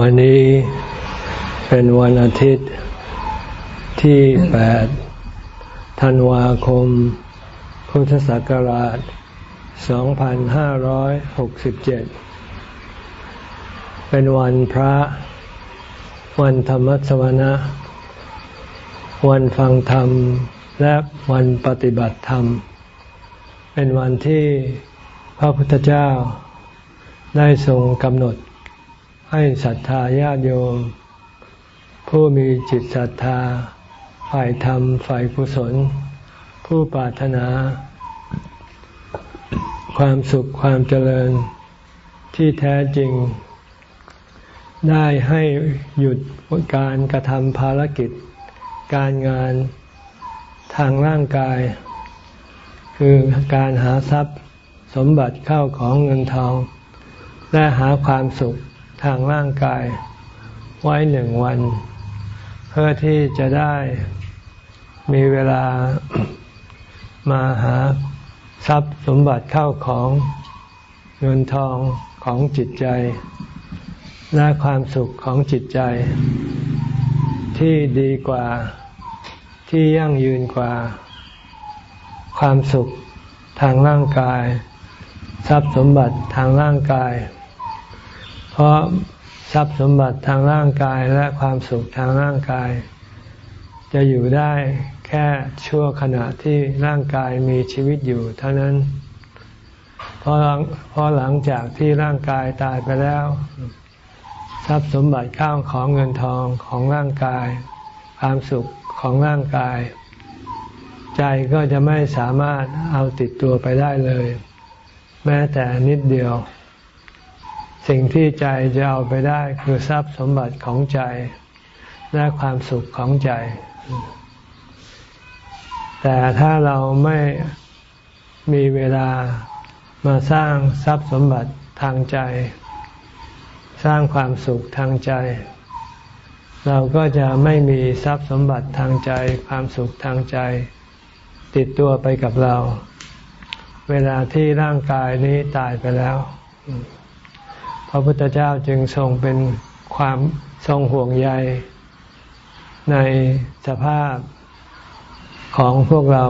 วันนี้เป็นวันอาทิตย์ที่ 8 ธันวาคม พุทธศักราช 2567 เป็นวันพระ วันธรรมสวนะ วันฟังธรรม และวันปฏิบัติธรรม เป็นวันที่พระพุทธเจ้าได้ทรงกำหนด ให้ศรัทธาญาติโยม ผู้มีจิตศรัทธา ฝ่ายธรรม ฝ่ายกุศล ผู้ปรารถนา ความสุขความเจริญที่แท้จริง ได้ให้หยุดการกระทำภารกิจ การงานทางร่างกาย คือการหาทรัพย์สมบัติเข้าของเงินทอง และหาความสุข ทางร่างกายไว้หนึ่งวัน เพื่อที่จะได้มีเวลามาหาทรัพย์สมบัติเข้าของเงินทองของจิตใจ และความสุขของจิตใจ ที่ดีกว่าที่ยั่งยืนกว่า ความสุขทางร่างกาย ทรัพย์สมบัติทางร่างกาย เพราะทรัพย์สมบัติทางร่างกายและความสุขทางร่างกาย จะอยู่ได้แค่ชั่วขณะที่ร่างกายมีชีวิตอยู่เท่านั้นเพราะเพราะหลังจากที่ร่างกายตายไปแล้ว ทรัพย์สมบัติข้าวของเงินทองของร่างกาย ความสุขของร่างกาย ใจก็จะไม่สามารถเอาติดตัวไปได้เลย แม้แต่นิดเดียว สิ่งที่ใจจะเอาไปได้คือทรัพย์สมบัติของใจ และความสุขของใจ แต่ถ้าเราไม่มีเวลามาสร้างทรัพย์สมบัติทางใจ สร้างความสุขทางใจ เราก็จะไม่มีทรัพย์สมบัติทางใจ ความสุขทางใจ ติดตัวไปกับเรา เวลาที่ร่างกายนี้ตายไปแล้ว พระพุทธเจ้าจึงทรงเป็นความทรงห่วงใย ในสภาพของพวกเรา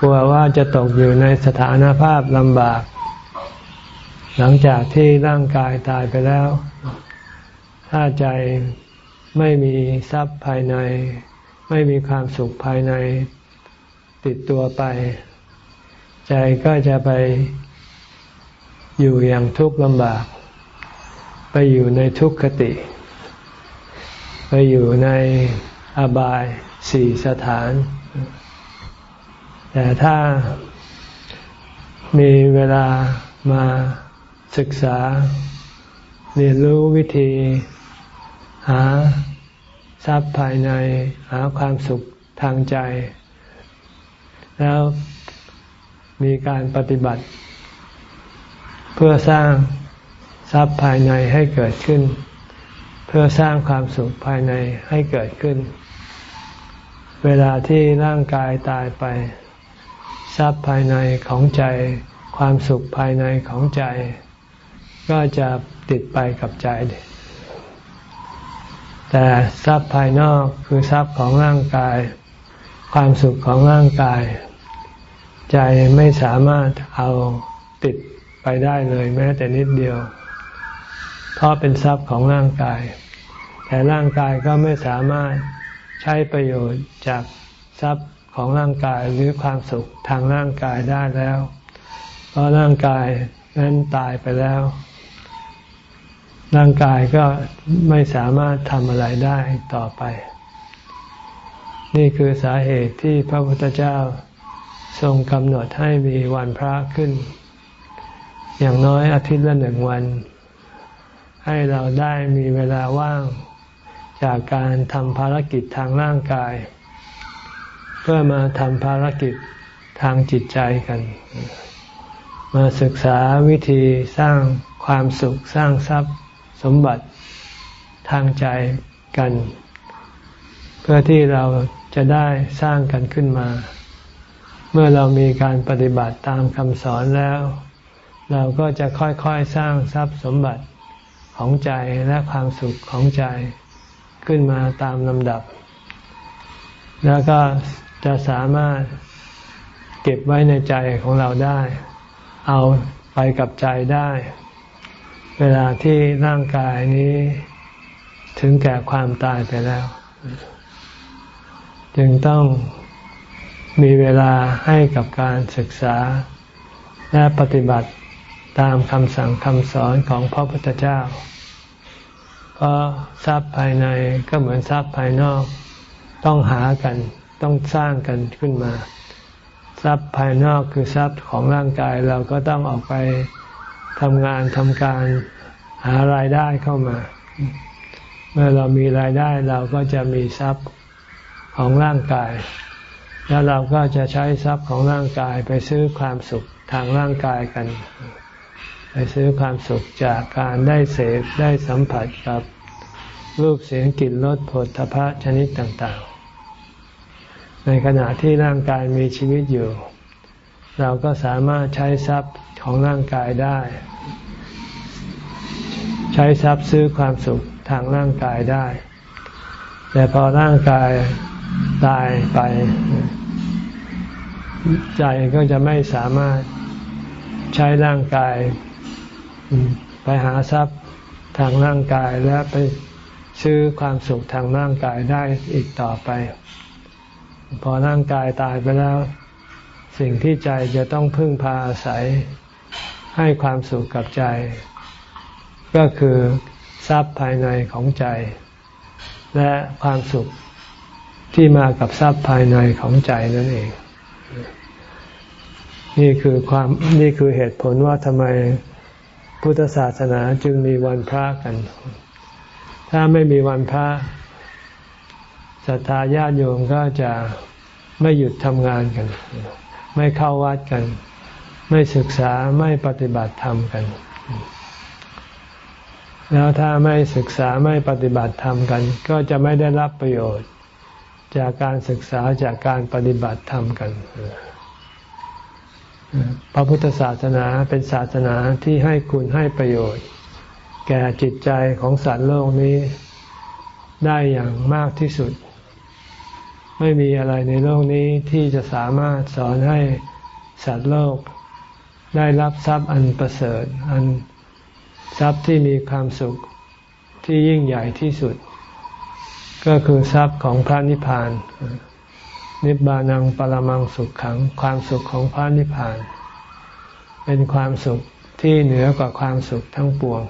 กลัวว่าจะตกอยู่ในสถานภาพลำบาก หลังจากที่ร่างกายตายไปแล้ว ถ้าใจไม่มีทรัพย์ภายใน ไม่มีความสุขภายในติดตัวไป ใจก็จะไปอยู่อย่างทุกข์ลำบาก ไปอยู่ในทุกขติ ไปอยู่ในอบายสี่สถาน แต่ถ้ามีเวลามาศึกษา เรียนรู้วิธี หาทรัพย์ภายในหาความสุขทางใจ แล้วมีการปฏิบัติ เพื่อสร้าง ทรัพย์ภายในให้เกิดขึ้น เพื่อสร้างความสุขภายในให้เกิดขึ้น เวลาที่ร่างกายตายไป ทรัพย์ภายในของใจ ความสุขภายในของใจ ก็จะติดไปกับใจ แต่ทรัพย์ภายนอกคือทรัพย์ของร่างกาย ความสุขของร่างกาย ใจไม่สามารถเอาติดไปได้เลยแม้แต่นิดเดียว ราะเป็นทรัพย์ของร่างกาย แต่ร่างกายก็ไม่สามารถใช้ประโยชน์จากทรัพย์ของร่างกายหรือความสุขทางร่างกายได้แล้ว เพราะร่างกายนั้นตายไปแล้ว ร่างกายก็ไม่สามารถทำอะไรได้ต่อไป นี่คือสาเหตุที่พระพุทธเจ้าทรงกำหนดให้มีวันพระขึ้น อย่างน้อยอาทิตย์ละหนึ่งวัน ให้เราได้มีเวลาว่างจากการทำภารกิจทางร่างกาย เพื่อมาทำภารกิจทางจิตใจกัน มาศึกษาวิธีสร้างความสุขสร้างทรัพย์สมบัติทางใจกัน เพื่อที่เราจะได้สร้างกันขึ้นมา เมื่อเรามีการปฏิบัติตามคำสอนแล้ว เราก็จะค่อยๆสร้างทรัพย์สมบัติ ของใจและความสุขของใจขึ้นมาตามลำดับ แล้วก็จะสามารถเก็บไว้ในใจของเราได้ เอาไปกับใจได้ เวลาที่ร่างกายนี้ถึงแก่ความตายไปแล้ว จึงต้องมีเวลาให้กับการศึกษาและปฏิบัติ ตามคำสั่งคำสอนของพระพุทธเจ้า เพราะทรัพย์ภายในก็เหมือนทรัพย์ภายนอก ต้องหากันต้องสร้างกันขึ้นมา ทรัพย์ภายนอกคือทรัพย์ของร่างกายเราก็ต้องออกไปทำงานทำการหารายได้เข้ามา เมื่อเรามีรายได้เราก็จะมีทรัพย์ของร่างกาย แล้วเราก็จะใช้ทรัพย์ของร่างกายไปซื้อความสุขทางร่างกายกัน ไปซื้อความสุขจากการได้เสพได้สัมผัสกับรูปเสียงกลิ่นรสผลทพะชนิดต่างๆ ในขณะที่ร่างกายมีชีวิตอยู่ เราก็สามารถใช้ทรัพย์ของร่างกายได้ ใช้ทรัพย์ซื้อความสุขทางร่างกายได้ แต่พอร่างกายตายไป ใจก็จะไม่สามารถใช้ร่างกาย ไปหาทรัพย์ทางร่างกายและไปซื้อความสุขทางร่างกายได้อีกต่อไป พอร่างกายตายไปแล้ว สิ่งที่ใจจะต้องพึ่งพาอาศัยให้ความสุขกับใจ ก็คือทรัพย์ภายในของใจ และความสุขที่มากับทรัพย์ภายในของใจนั่นเอง นี่คือความนี่คือเหตุผลว่าทำไม พุทธศาสนาจึงมีวันพระกัน ถ้าไม่มีวันพระศรัทธาญาติโยมก็จะไม่หยุดทำงานกัน ไม่เข้าวัดกัน ไม่ศึกษาไม่ปฏิบัติธรรมกัน แล้วถ้าไม่ศึกษาไม่ปฏิบัติธรรมกัน ก็จะไม่ได้รับประโยชน์ จากการศึกษาจากการปฏิบัติธรรมกัน พระพุทธศาสนาเป็นศาสนาที่ให้คุณให้ประโยชน์ แก่จิตใจของสัตว์โลกนี้ได้อย่างมากที่สุด ไม่มีอะไรในโลกนี้ที่จะสามารถสอนให้สัตว์โลก ได้รับทรัพย์อันประเสริฐ อันทรัพย์ที่มีความสุขที่ยิ่งใหญ่ที่สุด ก็คือทรัพย์ของพระนิพพาน นิบานังปรมังสุขขัง ความสุขของพระนิพพาน เป็นความสุขที่เหนือกว่าความสุขทั้งปวง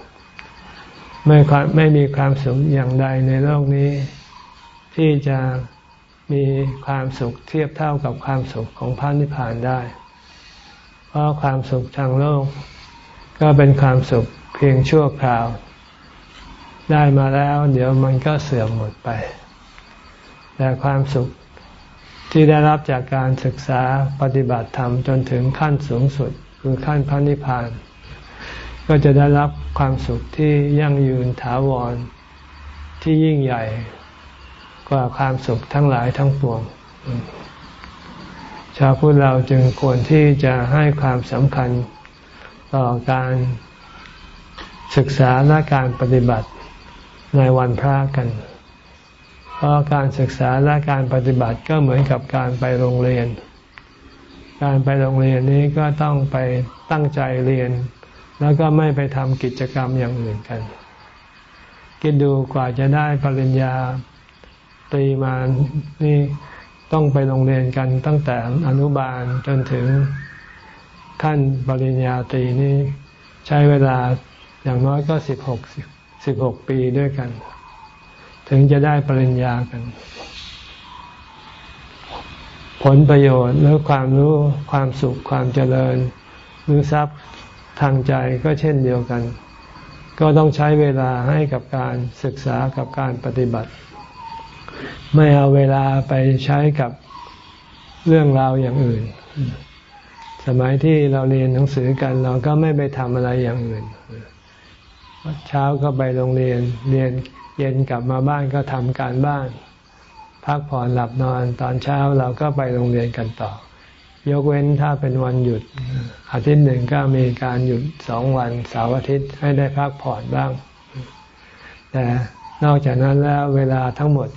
ไม่ความไม่มีความสุขอย่างใดในโลกนี้ ที่จะมีความสุขเทียบเท่ากับความสุขของพระนิพพานได้ เพราะความสุขทางโลก ก็เป็นความสุขเพียงชั่วคราว ได้มาแล้ว เดี๋ยวมันก็เสื่อมหมดไป แต่ความสุข ที่ได้รับจากการศึกษาปฏิบัติธรรมจนถึงขั้นสูงสุดคือขั้นพระนิพพาน ก็จะได้รับความสุขที่ยั่งยืนถาวรที่ยิ่งใหญ่กว่าความสุขทั้งหลายทั้งปวง ชาวพุทธเราจึงควรที่จะให้ความสำคัญต่อการศึกษาและการปฏิบัติในวันพระกัน พราะการศึกษาและการปฏิบัติก็เหมือนกับการไปโรงเรียน การไปโรงเรียนนี้ก็ต้องไปตั้งใจเรียน แล้วก็ไม่ไปทำกิจกรรมอย่างอื่นกัน คิดดูกว่าจะได้ปริญญาตรีมานี่ต้องไปโรงเรียนกันตั้งแต่อนุบาลจนถึงขั้นปริญญาตรีนี่ใช้เวลาอย่างน้อยก็สิบหกสิบหกปีด้วยกัน ถึงจะได้ปริญญากัน ผลประโยชน์หรือความรู้ความสุขความเจริญ หรือทรัพย์ทางใจก็เช่นเดียวกัน ก็ต้องใช้เวลาให้กับการศึกษากับการปฏิบัติ ไม่เอาเวลาไปใช้กับเรื่องราวอย่างอื่น สมัยที่เราเรียนหนังสือกันเราก็ไม่ไปทำอะไรอย่างอื่น เช้าก็ไปโรงเรียนเรียน ย็นกลับมาบ้านก็ทำการบ้าน พักผ่อนหลับนอนตอนเช้าเราก็ไปโรงเรียนกันต่อ ยกเว้นถ้าเป็นวันหยุด อาทิตย์หนึ่งก็มีการหยุดสองวันเสาร์อาทิตย์ให้ได้พักผ่อนบ้าง แต่นอกจากนั้นแล้วเวลาทั้งหมด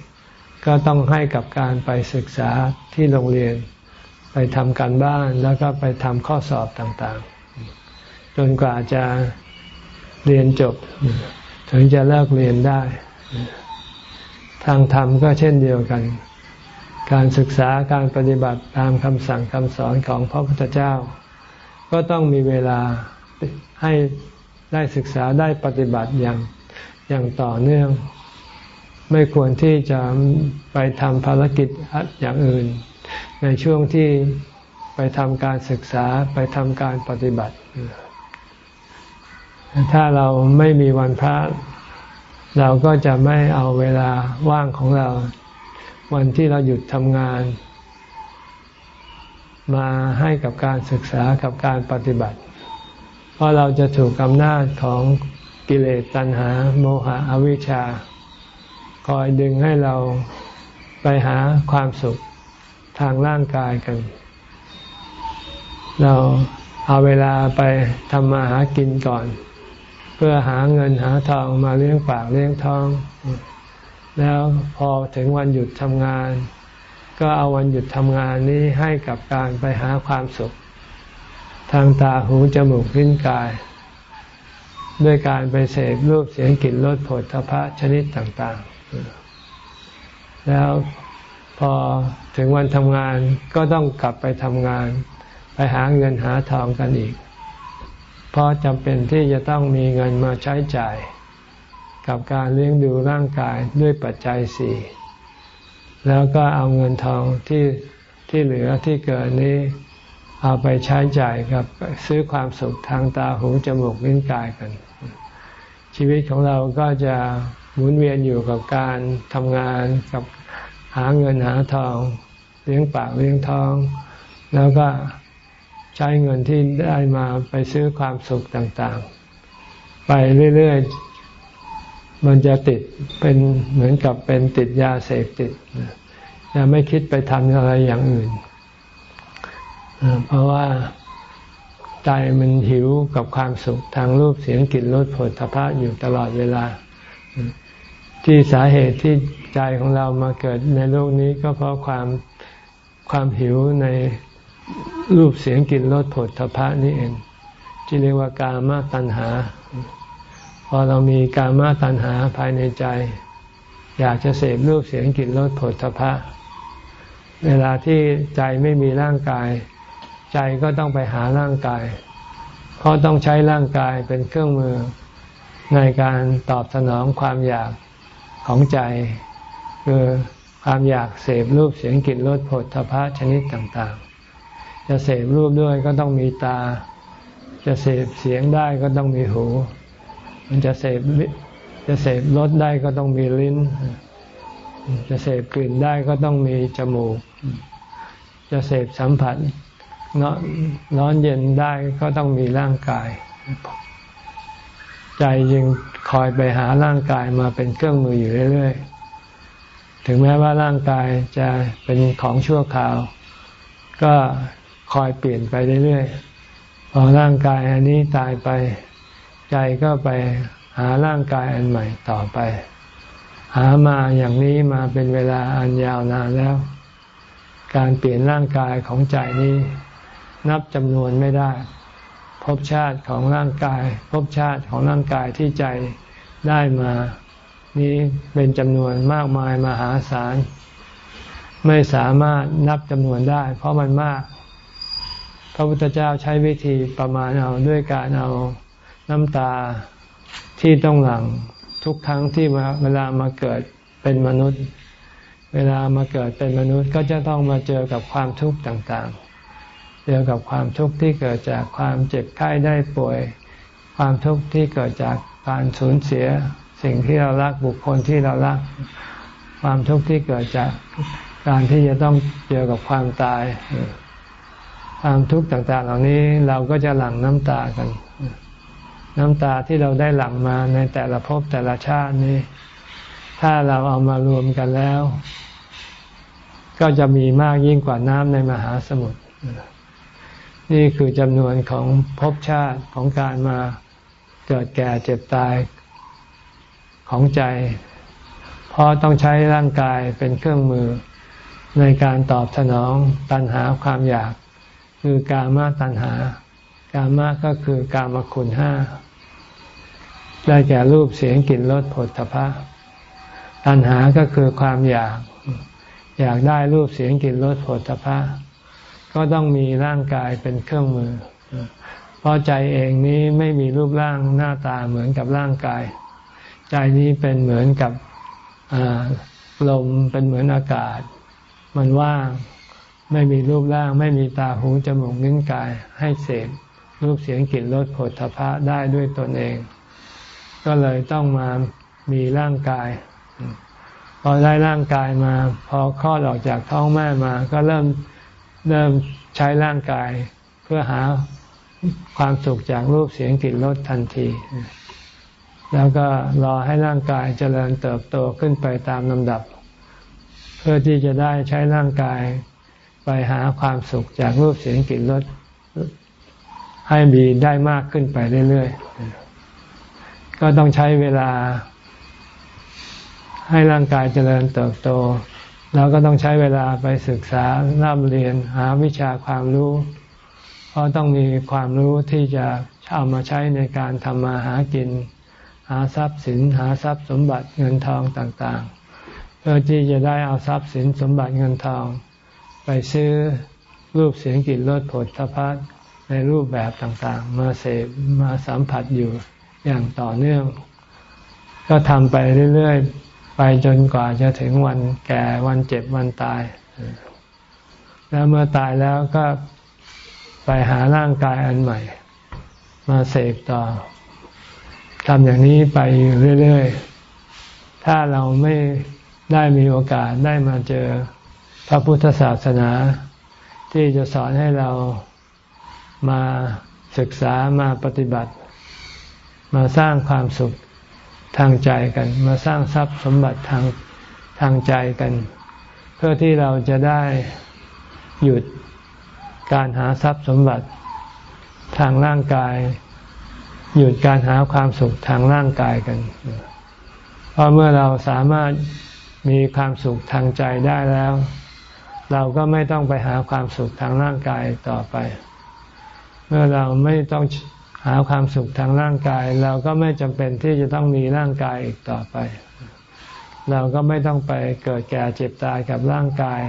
ก็ต้องให้กับการไปศึกษาที่โรงเรียน ไปทำการบ้านแล้วก็ไปทำข้อสอบต่างๆ จนกว่าจะเรียนจบ ถึงจะเลิกเรียนได้ ทางธรรมก็เช่นเดียวกัน การศึกษาการปฏิบัติตามคำสั่งคำสอนของพระพุทธเจ้า ก็ต้องมีเวลาให้ได้ศึกษาได้ปฏิบัติอย่างอย่างต่อเนื่อง ไม่ควรที่จะไปทำภารกิจอย่างอื่น ในช่วงที่ไปทำการศึกษาไปทำการปฏิบัติ ถ้าเราไม่มีวันพระ เราก็จะไม่เอาเวลาว่างของเรา วันที่เราหยุดทำงาน มาให้กับการศึกษากับการปฏิบัติ เพราะเราจะถูกอำนาจของกิเลสตัณหา โมหะอวิชชา คอยดึงให้เราไปหาความสุขทางร่างกายกัน เราเอาเวลาไปทำมาหากินก่อน เพื่อหาเงินหาทองมาเลี้ยงปากเลี้ยงท้อง แล้วพอถึงวันหยุดทำงาน ก็เอาวันหยุดทำงานนี้ให้กับการไปหาความสุข ทางตาหูจมูกลิ้นกาย ด้วยการไปเสพรูปเสียงกลิ่นรสผลทพะชนิดต่างๆ แล้วพอถึงวันทำงานก็ต้องกลับไปทำงาน ไปหาเงินหาทองกันอีก เพราะจำเป็นที่จะต้องมีเงินมาใช้จ่าย กับการเลี้ยงดูร่างกายด้วยปัจจัยสี่แล้วก็เอาเงินทองที่ที่เหลือที่เกิดนี้ เอาไปใช้จ่ายกับซื้อความสุขทางตาหูจมูกลิ้นกายกัน ชีวิตของเราก็จะหมุนเวียนอยู่กับการทำงานกับหาเงินหาทอง เลี้ยงปากเลี้ยงท้อง แล้วก็ ใช้เงินที่ได้มาไปซื้อความสุขต่างๆ ไปเรื่อยๆ มันจะติดเป็นเหมือนกับเป็นติดยาเสพติดจะไม่คิดไปทำอะไรอย่างอื่น เพราะว่าใจมันหิวกับความสุขทางรูปเสียงกลิ่นรสผลทพะอยู่ตลอดเวลา ที่สาเหตุที่ใจของเรามาเกิดในโลกนี้ก็เพราะความความหิวใน รูปเสียงกลิ่นรสผลทพะนี่เองที่เรียกว่ากามาตัณหา พอเรามีกามาตัณหาภายในใจ อยากจะเสพรูปเสียงกลิ่นรสผลทพะ เวลาที่ใจไม่มีร่างกาย ใจก็ต้องไปหาร่างกาย เพราะต้องใช้ร่างกายเป็นเครื่องมือในการตอบสนองความอยากของใจ คือความอยากเสพรูปเสียงกลิ่นรสผลทพะชนิดต่าง จะเสพรูปด้วยก็ต้องมีตา จะเสพเสียงได้ก็ต้องมีหู มันจะเสพจะเสพรสได้ก็ต้องมีลิ้น จะเสพกลิ่นได้ก็ต้องมีจมูก จะเสพสัมผัสร้อนเย็นได้ก็ต้องมีร่างกาย ใจยังคอยไปหาร่างกายมาเป็นเครื่องมืออยู่เรื่อยๆ ถึงแม้ว่าร่างกายจะเป็นของชั่วคราว ก็ คอยเปลี่ยนไปเรื่อยๆ พอร่างกายอันนี้ตายไป ใจก็ไปหาร่างกายอันใหม่ต่อไป หามาอย่างนี้มาเป็นเวลาอันยาวนานแล้ว การเปลี่ยนร่างกายของใจนี้ นับจำนวนไม่ได้ภพชาติของร่างกายภพชาติของร่างกายที่ใจได้มา นี้เป็นจำนวนมากมายมหาศาล ไม่สามารถนับจำนวนได้ เพราะมันมาก พระพุทธเจ้าใช้วิธีประมาณเอาด้วยการเอาน้ำตาที่ต้องหลังทุกครั้งที่เวลามาเกิดเป็นมนุษย์ เวลามาเกิดเป็นมนุษย์ก็จะต้องมาเจอกับความทุกข์ต่างๆ เจอกับความทุกข์ที่เกิดจากความเจ็บไข้ได้ป่วย ความทุกข์ที่เกิดจากการสูญเสียสิ่งที่เรารักบุคคลที่เรารัก ความทุกข์ที่เกิดจากการที่จะต้องเจอกับความตาย ความทุกข์ต่าง ๆ เหล่านี้เราก็จะหลั่งน้ำตากัน น้ำตาที่เราได้หลั่งมาในแต่ละภพแต่ละชาตินี้ ถ้าเราเอามารวมกันแล้ว ก็จะมีมากยิ่งกว่าน้ำในมหาสมุทรนี่คือจำนวนของภพชาติของการมาเกิดแก่เจ็บตายของใจ เพราะต้องใช้ร่างกายเป็นเครื่องมือในการตอบสนองตัณหาความอยาก คือกามาตัณหา กามาก็คือกามคุณห้า ได้แก่รูปเสียงกลิ่นรสผลทพะ ตัณหาก็คือความอยาก อยากได้รูปเสียงกลิ่นรสผลทพะ ก็ต้องมีร่างกายเป็นเครื่องมือ เพราะใจเองนี้ไม่มีรูปร่างหน้าตาเหมือนกับร่างกาย ใจนี้เป็นเหมือนกับลมเป็นเหมือนอากาศ มันว่าง ไม่มีรูปร่าง ไม่มีตาหูจมูกนิ้นกายให้เสพรูปเสียงกลิ่นรสผลทพะได้ด้วยตนเอง ก็เลยต้องมามีร่างกาย พอได้ร่างกายมา พอคลอดออกจากท้องแม่มา ก็เริ่มเริ่มใช้ร่างกายเพื่อหาความสุขจากรูปเสียงกลิ่นรสทันที แล้วก็รอให้ร่างกายเจริญเติบโตขึ้นไปตามลำดับ เพื่อที่จะได้ใช้ร่างกาย ไปหาความสุขจากรูปเสียงกลิ่นรสให้มีได้มากขึ้นไปเรื่อยๆ ก็ต้องใช้เวลา ให้ร่างกายเจริญเติบโตเราก็ต้องใช้เวลาไปศึกษาร่ำเรียนหาวิชาความรู้ เพราะต้องมีความรู้ที่จะเอามาใช้ในการทำมาหากิน หาทรัพย์สิน หาทรัพย์สมบัติเงินทองต่างๆ เพื่อที่จะได้เอาทรัพย์สินสมบัติเงินทอง ไปซื้อรูปเสียงกลิ่นรสผลทพัดในรูปแบบต่างๆ มาเสพมาสัมผัสอยู่อย่างต่อเนื่อง ก็ทำไปเรื่อยๆ ไปจนกว่าจะถึงวันแก่วันเจ็บวันตาย แล้วเมื่อตายแล้วก็ไปหาร่างกายอันใหม่ มาเสพต่อทำอย่างนี้ไปอยู่เรื่อยๆ ถ้าเราไม่ได้มีโอกาสได้มาเจอ พระพุทธศาสนา ที่จะสอนให้เรามาศึกษามาปฏิบัติ มาสร้างความสุขทางใจกัน มาสร้างทรัพย์สมบัติทางทางใจกัน เพื่อที่เราจะได้หยุดการหาทรัพย์สมบัติทางร่างกาย หยุดการหาความสุขทางร่างกายกัน เพราะเมื่อเราสามารถมีความสุขทางใจได้แล้ว เราก็ไม่ต้องไปหาความสุขทางร่างกายต่อไป เมื่อเราไม่ต้องหาความสุขทางร่างกาย เราก็ไม่จำเป็นที่จะต้องมีร่างกายอีกต่อไป เราก็ไม่ต้องไปเกิดแก่เจ็บตายกับร่างกาย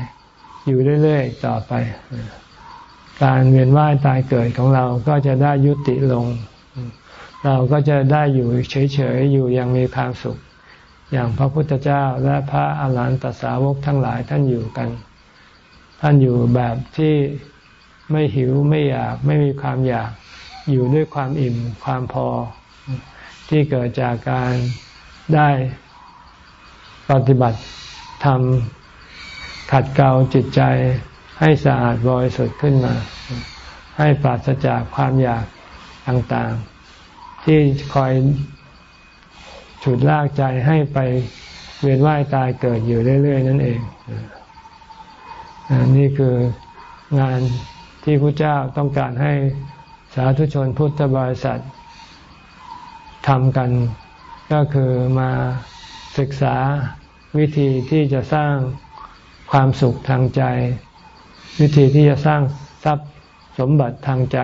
อยู่เรื่อยๆต่อไป การเวียนว่ายตายเกิดของเราก็จะได้ยุติลง เราก็จะได้อยู่เฉยๆอยู่อย่างมีความสุข อย่างพระพุทธเจ้าและพระอาหารหันตสาวกทั้งหลายท่านอยู่กัน ท่านอยู่แบบที่ไม่หิวไม่อยากไม่มีความอยากอยู่ด้วยความอิ่มความพอ ที่เกิดจากการได้ปฏิบัติทำขัดเกลาจิตใจให้สะอาดบริสุทธิ์ขึ้นมา ให้ปราศจากความอยากต่างๆ ที่คอยฉุดลากใจให้ไปเวียนว่ายตายเกิดอยู่เรื่อย ๆ นั่นเอง นี่คืองานที่พระเจ้าต้องการให้สาธุชนพุทธบริษัททำกัน ก็คือมาศึกษาวิธีที่จะสร้างความสุขทางใจ วิธีที่จะสร้างทรัพย์สมบัติทางใจ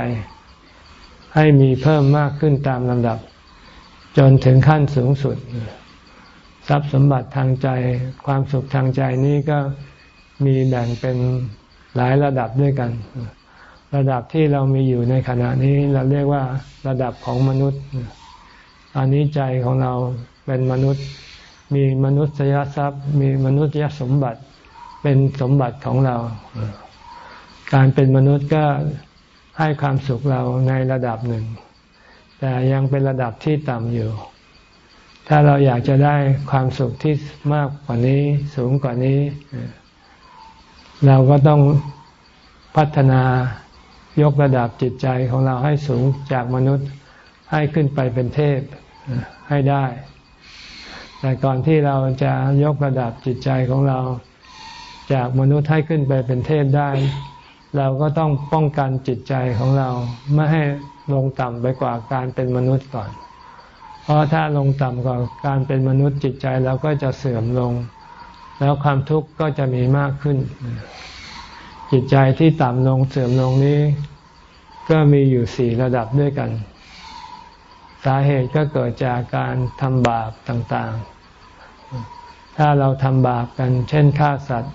ให้มีเพิ่มมากขึ้นตามลำดับ จนถึงขั้นสูงสุด ทรัพย์สมบัติทางใจ ความสุขทางใจนี้ก็ มีแบ่งเป็นหลายระดับด้วยกัน ระดับที่เรามีอยู่ในขณะนี้เราเรียกว่าระดับของมนุษย์อันนี้ใจของเราเป็นมนุษย์ มีมนุษยทรัพย์ มีมนุษยสมบัติเป็นสมบัติของเรา การเป็นมนุษย์ก็ให้ความสุขเราในระดับหนึ่ง แต่ยังเป็นระดับที่ต่ำอยู่ ถ้าเราอยากจะได้ความสุขที่มากกว่านี้สูงกว่านี้ เราก็ต้องพัฒนายกระดับจิตใจของเราให้สูงจากมนุษย์ให้ขึ้นไปเป็นเทพให้ได้ แต่ก่อนที่เราจะยกระดับจิตใจของเรา จากมนุษย์ให้ขึ้นไปเป็นเทพได้ เราก็ต้องป้องกันจิตใจของเราไม่ให้ลงต่ำไปกว่าการเป็นมนุษย์ก่อน เพราะถ้าลงต่ำกว่าการเป็นมนุษย์จิตใจเราก็จะเสื่อมลง แล้วความทุกข์ก็จะมีมากขึ้น จิตใจที่ต่ำลงเสื่อมลงนี้ ก็มีอยู่สี่ระดับด้วยกัน สาเหตุก็เกิดจากการทำบาปต่างๆ ถ้าเราทำบาปกัน เช่นฆ่าสัตว์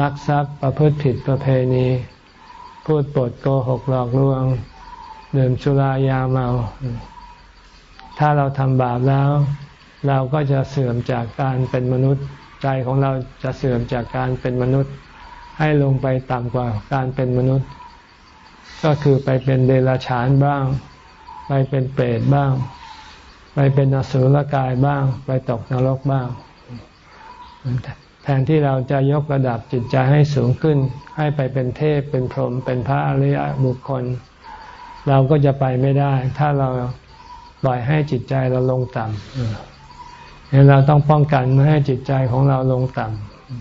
ลักทรัพย์ประพฤติผิดประเพณี พูดปดโกหกหลอกลวงดื่มสุรายาเมา ถ้าเราทำบาปแล้ว เราก็จะเสื่อมจากการเป็นมนุษย์ ใจของเราจะเสื่อมจากการเป็นมนุษย์ ให้ลงไปต่ำกว่าการเป็นมนุษย์ ก็คือไปเป็นเดรัจฉานบ้าง ไปเป็นเปรตบ้าง ไปเป็นอสุรกายบ้าง ไปตกนรกบ้าง แทนที่เราจะยกระดับจิตใจให้สูงขึ้น ให้ไปเป็นเทพเป็นพรหมเป็นพระอริยบุคคล เราก็จะไปไม่ได้ ถ้าเราปล่อยให้จิตใจเราลงต่ำ เราต้องป้องกันไม่ให้จิตใจของเราลงต่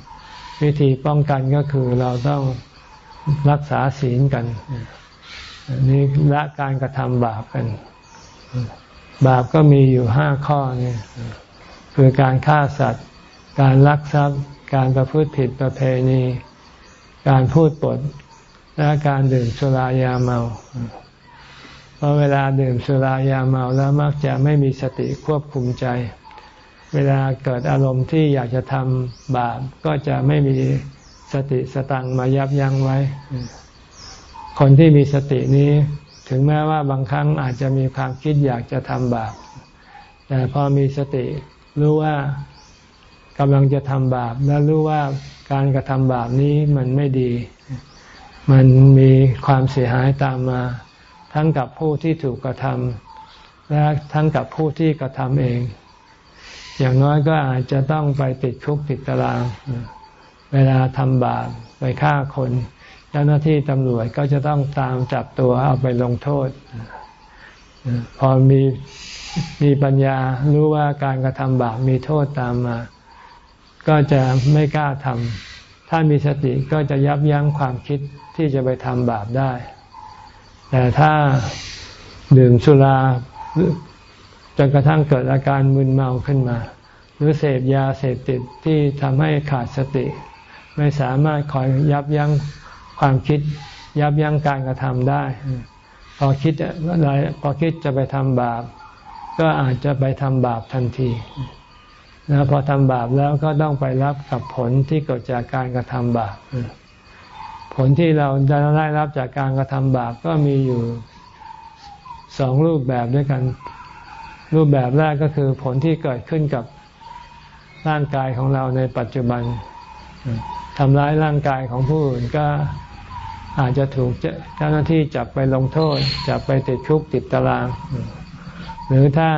ำวิธีป้องกันก็คือเราต้องรักษาศีลกันนี่ละการกระทำบาปกัน บาปก็มีอยู่ห้าข้อนี่คือการฆ่าสัตว์ การลักทรัพย์ การประพฤติผิดประเพณี การพูดปด และการดื่มสุรายาเมาเพราะเวลาดื่มสุรายาเมาแล้วมักจะไม่มีสติควบคุมใจ เวลาเกิดอารมณ์ที่อยากจะทำบาปก็จะไม่มีสติสตังมายับยั้งไว้ คนที่มีสตินี้ ถึงแม้ว่าบางครั้งอาจจะมีความคิดอยากจะทำบาป แต่พอมีสติรู้ว่ากำลังจะทำบาป และรู้ว่าการกระทำบาปนี้มันไม่ดี มันมีความเสียหายตามมา ทั้งกับผู้ที่ถูกกระทำและทั้งกับผู้ที่กระทำเอง อย่างน้อยก็อาจจะต้องไปติดคุกติดตาราง เวลาทำบาปไปฆ่าคน เจ้าหน้าที่ตำรวจก็จะต้องตามจับตัวเอาไปลงโทษ พอมีมีปัญญารู้ว่าการกระทำบาปมีโทษตามมา ก็จะไม่กล้าทำถ้ามีสติก็จะยับยั้งความคิดที่จะไปทำบาปได้ แต่ถ้าดื่มสุรา จนกระทั่งเกิดอาการมึนเมาขึ้นมา หรือเสพยาเสพติดที่ทำให้ขาดสติ ไม่สามารถคอยยับยั้งความคิด ยับยั้งการกระทำได้ พอคิดอะไรพอคิดจะไปทำบาป ก็อาจจะไปทำบาปทันทีนะพอทำบาปแล้วก็ต้องไปรับกับผลที่เกิดจากการกระทำบาป ผลที่เราจะได้รับจากการกระทำบาปก็มีอยู่สองรูปแบบด้วยกัน รูปแบบแรกก็คือผลที่เกิดขึ้นกับร่างกายของเราในปัจจุบันทำร้ายร่างกายของผู้อื่นก็อาจจะถูกเจ้าหน้าที่จับไปลงโทษ จับไปติดคุกติดตาราง หรือถ้า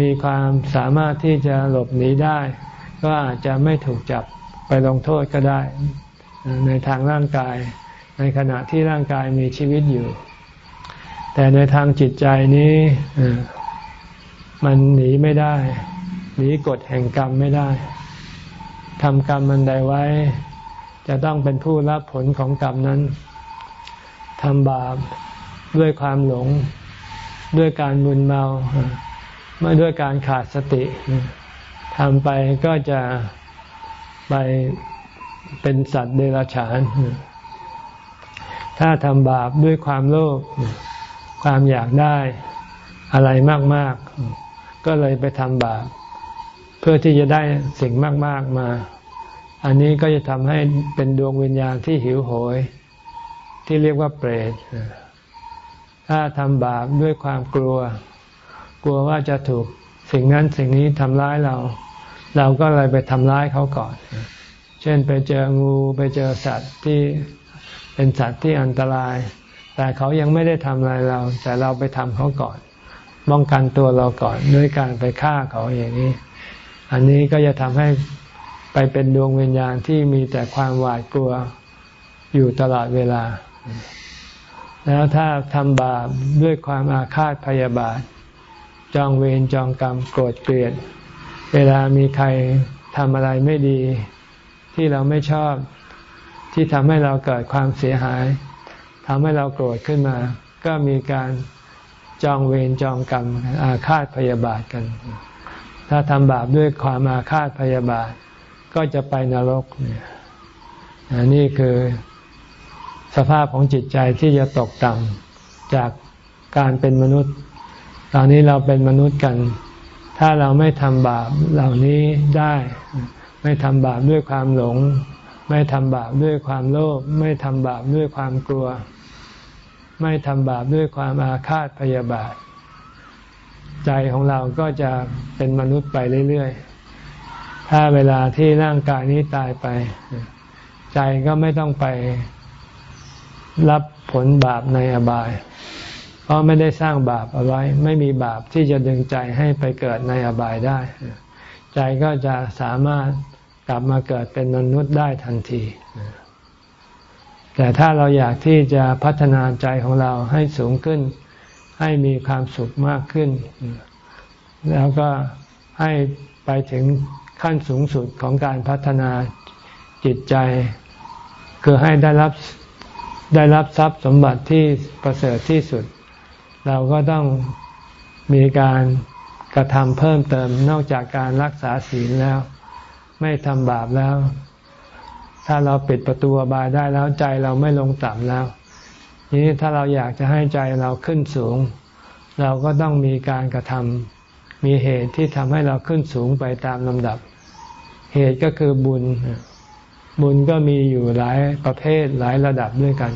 มีความสามารถที่จะหลบหนีได้ ก็อาจจะไม่ถูกจับไปลงโทษก็ได้ ในทางร่างกาย ในขณะที่ร่างกายมีชีวิตอยู่ แต่ในทางจิตใจนี้มันหนีไม่ได้ หนีกฎแห่งกรรมไม่ได้ทำกรรมมันใดไว้ จะต้องเป็นผู้รับผลของกรรมนั้นทำบาปด้วยความหลง ด้วยการมึนเมาไม่ด้วยการขาดสติทำไปก็จะไปเป็นสัตว์เดรัจฉาน ถ้าทำบาปด้วยความโลภ ความอยากได้อะไรมาก ๆ ก็เลยไปทำบาปเพื่อที่จะได้สิ่งมาก ๆ มา อันนี้ก็จะทำให้เป็นดวงวิญญาณที่หิวโหย ที่เรียกว่าเปรตถ้าทำบาปด้วยความกลัว กลัวว่าจะถูกสิ่งนั้นสิ่งนี้ทำร้ายเรา เราก็เลยไปทำร้ายเขาก่อน เช่นไปเจองูไปเจอสัตว์ที่เป็นสัตว์ที่อันตราย แต่เขายังไม่ได้ทำอะไรเรา แต่เราไปทำเขาก่อนป้องกันตัวเราก่อนด้วยการไปฆ่าเขาอย่างนี้ อันนี้ก็จะทำให้ไปเป็นดวงวิญญาณที่มีแต่ความหวาดกลัวอยู่ตลอดเวลา แล้วถ้าทำบาปด้วยความอาฆาตพยาบาท จองเวรจองกรรมโกรธเกลียด เวลามีใครทำอะไรไม่ดี ที่เราไม่ชอบที่ทำให้เราเกิดความเสียหาย ทำให้เราโกรธขึ้นมา ก็มีการจองเวรจองกรรมอาฆาตพยาบาทกัน ถ้าทำบาปด้วยความอาฆาตพยาบาท ก็จะไปนรกเนี่ยนี่คือสภาพของจิตใจที่จะตกต่ำจากการเป็นมนุษย์ ตอนนี้เราเป็นมนุษย์กัน ถ้าเราไม่ทำบาปเหล่านี้ได้ ไม่ทำบาปด้วยความหลง ไม่ทำบาปด้วยความโลภไม่ทำบาปด้วยความกลัว ไม่ทำบาปด้วยความอาฆาตพยาบาท ใจของเราก็จะเป็นมนุษย์ไปเรื่อยๆ ถ้าเวลาที่ร่างกายนี้ตายไป ใจก็ไม่ต้องไปรับผลบาปในอบาย เพราะไม่ได้สร้างบาปเอาไว้ ไม่มีบาปที่จะดึงใจให้ไปเกิดในอบายได้ ใจก็จะสามารถกลับมาเกิดเป็นมนุษย์ได้ทันที แต่ถ้าเราอยากที่จะพัฒนาใจของเราให้สูงขึ้น ให้มีความสุขมากขึ้น แล้วก็ให้ไปถึงขั้นสูงสุดของการพัฒนาจิตใจ คือให้ได้รับได้รับทรัพย์สมบัติที่ประเสริฐที่สุด เราก็ต้องมีการกระทำเพิ่มเติมนอกจากการรักษาศีลแล้ว ไม่ทำบาปแล้ว ถ้าเราปิดประตูบายได้แล้วใจเราไม่ลงต่ำแล้วนี้ถ้าเราอยากจะให้ใจเราขึ้นสูง เราก็ต้องมีการกระทำมีเหตุที่ทำให้เราขึ้นสูงไปตามลำดับ เหตุก็คือบุญ บุญก็มีอยู่หลายประเภทหลายระดับด้วยกัน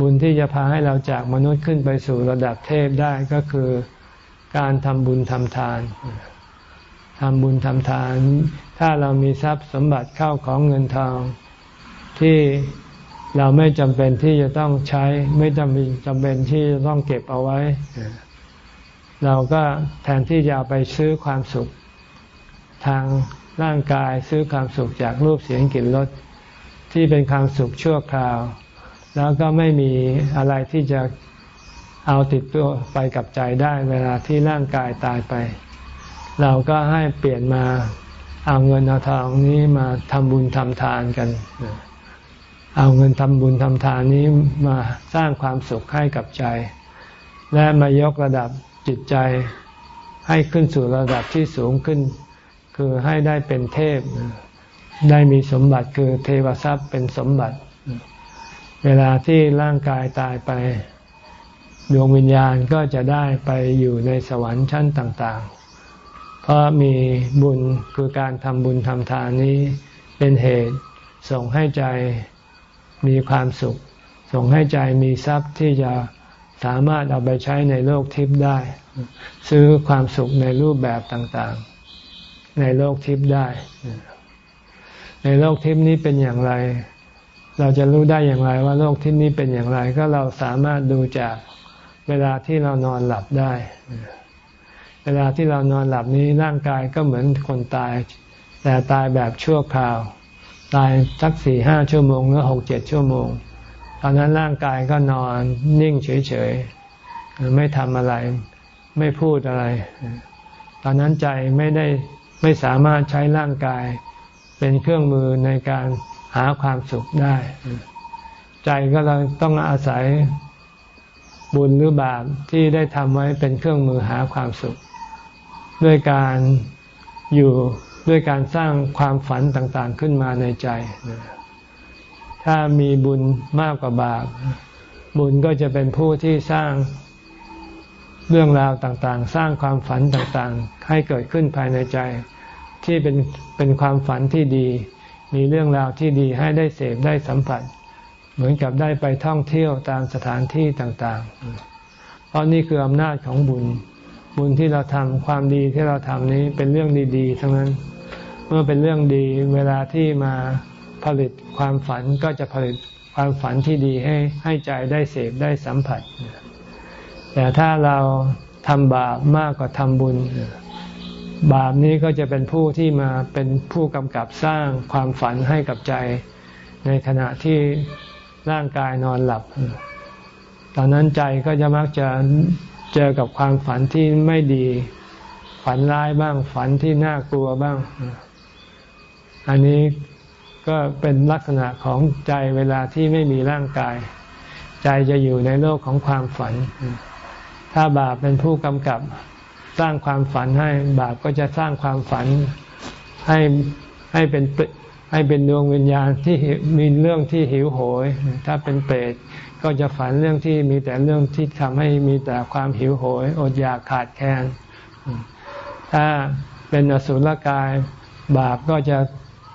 บุญที่จะพาให้เราจากมนุษย์ขึ้นไปสู่ระดับเทพได้ก็คือการทำบุญทำทาน ทำบุญทำทาน ถ้าเรามีทรัพย์สมบัติเข้าของเงินทอง ที่เราไม่จำเป็นที่จะต้องใช้ ไม่จำเป็นจำเป็นที่จะต้องเก็บเอาไว้ เราก็แทนที่จะไปซื้อความสุข ทางร่างกายซื้อความสุขจากรูปเสียงกลิ่นรสที่เป็นความสุขชั่วคราว แล้วก็ไม่มีอะไรที่จะเอาติดตัวไปกับใจได้เวลาที่ร่างกายตายไป เราก็ให้เปลี่ยนมาเอาเงินเอาทองนี้มาทำบุญทำทานกัน เอาเงินทำบุญทำทานนี้มาสร้างความสุขให้กับใจ และมายกระดับจิตใจให้ขึ้นสู่ระดับที่สูงขึ้น คือให้ได้เป็นเทพ ได้มีสมบัติคือเทวทรัพย์เป็นสมบัติ เวลาที่ร่างกายตายไปดวงวิญญาณก็จะได้ไปอยู่ในสวรรค์ชั้นต่าง ๆ เพราะมีบุญคือการทำบุญทำทานนี้เป็นเหตุส่งให้ใจมีความสุข ส่งให้ใจมีทรัพย์ที่จะสามารถเอาไปใช้ในโลกทิพย์ได้ ซื้อความสุขในรูปแบบต่างๆ ในโลกทิพย์ได้ ในโลกทิพย์นี้เป็นอย่างไร เราจะรู้ได้อย่างไรว่าโลกทิพย์นี้เป็นอย่างไร ก็เราสามารถดูจากเวลาที่เรานอนหลับได้ วลาที่เรานอนหลับนี้ร่างกายก็เหมือนคนตาย แต่ตายแบบชั่วคราว ตายสักสี่ห้าชั่วโมงหรือหกเจ็ดชั่วโมง ตอนนั้นร่างกายก็นอนนิ่งเฉยๆไม่ทำอะไร ไม่พูดอะไร ตอนนั้นใจไม่ได้ไม่สามารถใช้ร่างกาย เป็นเครื่องมือในการหาความสุขได้ ใจก็เราต้องอาศัยบุญหรือบาปที่ได้ทำไว้เป็นเครื่องมือหาความสุข ด้วยการอยู่ด้วยการสร้างความฝันต่างๆขึ้นมาในใจ ถ้ามีบุญมากกว่าบาป บุญก็จะเป็นผู้ที่สร้างเรื่องราวต่างๆ สร้างความฝันต่างๆ ให้เกิดขึ้นภายในใจ ที่เป็นเป็นความฝันที่ดี มีเรื่องราวที่ดีให้ได้เสพได้สัมผัส เหมือนกับได้ไปท่องเที่ยวตามสถานที่ต่างๆ เพราะนี่คืออำนาจของบุญ บุญที่เราทำความดีที่เราทำนี้เป็นเรื่องดีๆทั้งนั้น เมื่อเป็นเรื่องดีเวลาที่มาผลิตความฝันก็จะผลิตความฝันที่ดีให้ให้ใจได้เสพได้สัมผัส แต่ถ้าเราทำบาปมากกว่าทำบุญ บาปนี้ก็จะเป็นผู้ที่มาเป็นผู้กำกับสร้างความฝันให้กับใจ ในขณะที่ร่างกายนอนหลับ ตอนนั้นใจก็จะมักจะ เจอกับความฝันที่ไม่ดี ฝันร้ายบ้าง ฝันที่น่ากลัวบ้าง อันนี้ก็เป็นลักษณะของใจเวลาที่ไม่มีร่างกาย ใจจะอยู่ในโลกของความฝัน ถ้าบาปเป็นผู้กำกับสร้างความฝันให้บาปก็จะสร้างความฝันให้ให้เป็นให้เป็นดวงวิญญาณที่มีเรื่องที่หิวโหย ถ้าเป็นเปรต ก็จะฝันเรื่องที่มีแต่เรื่องที่ทำให้มีแต่ความหิวโหยอดอยากขาดแคลนถ้าเป็นอสุรกายบาปก็จะ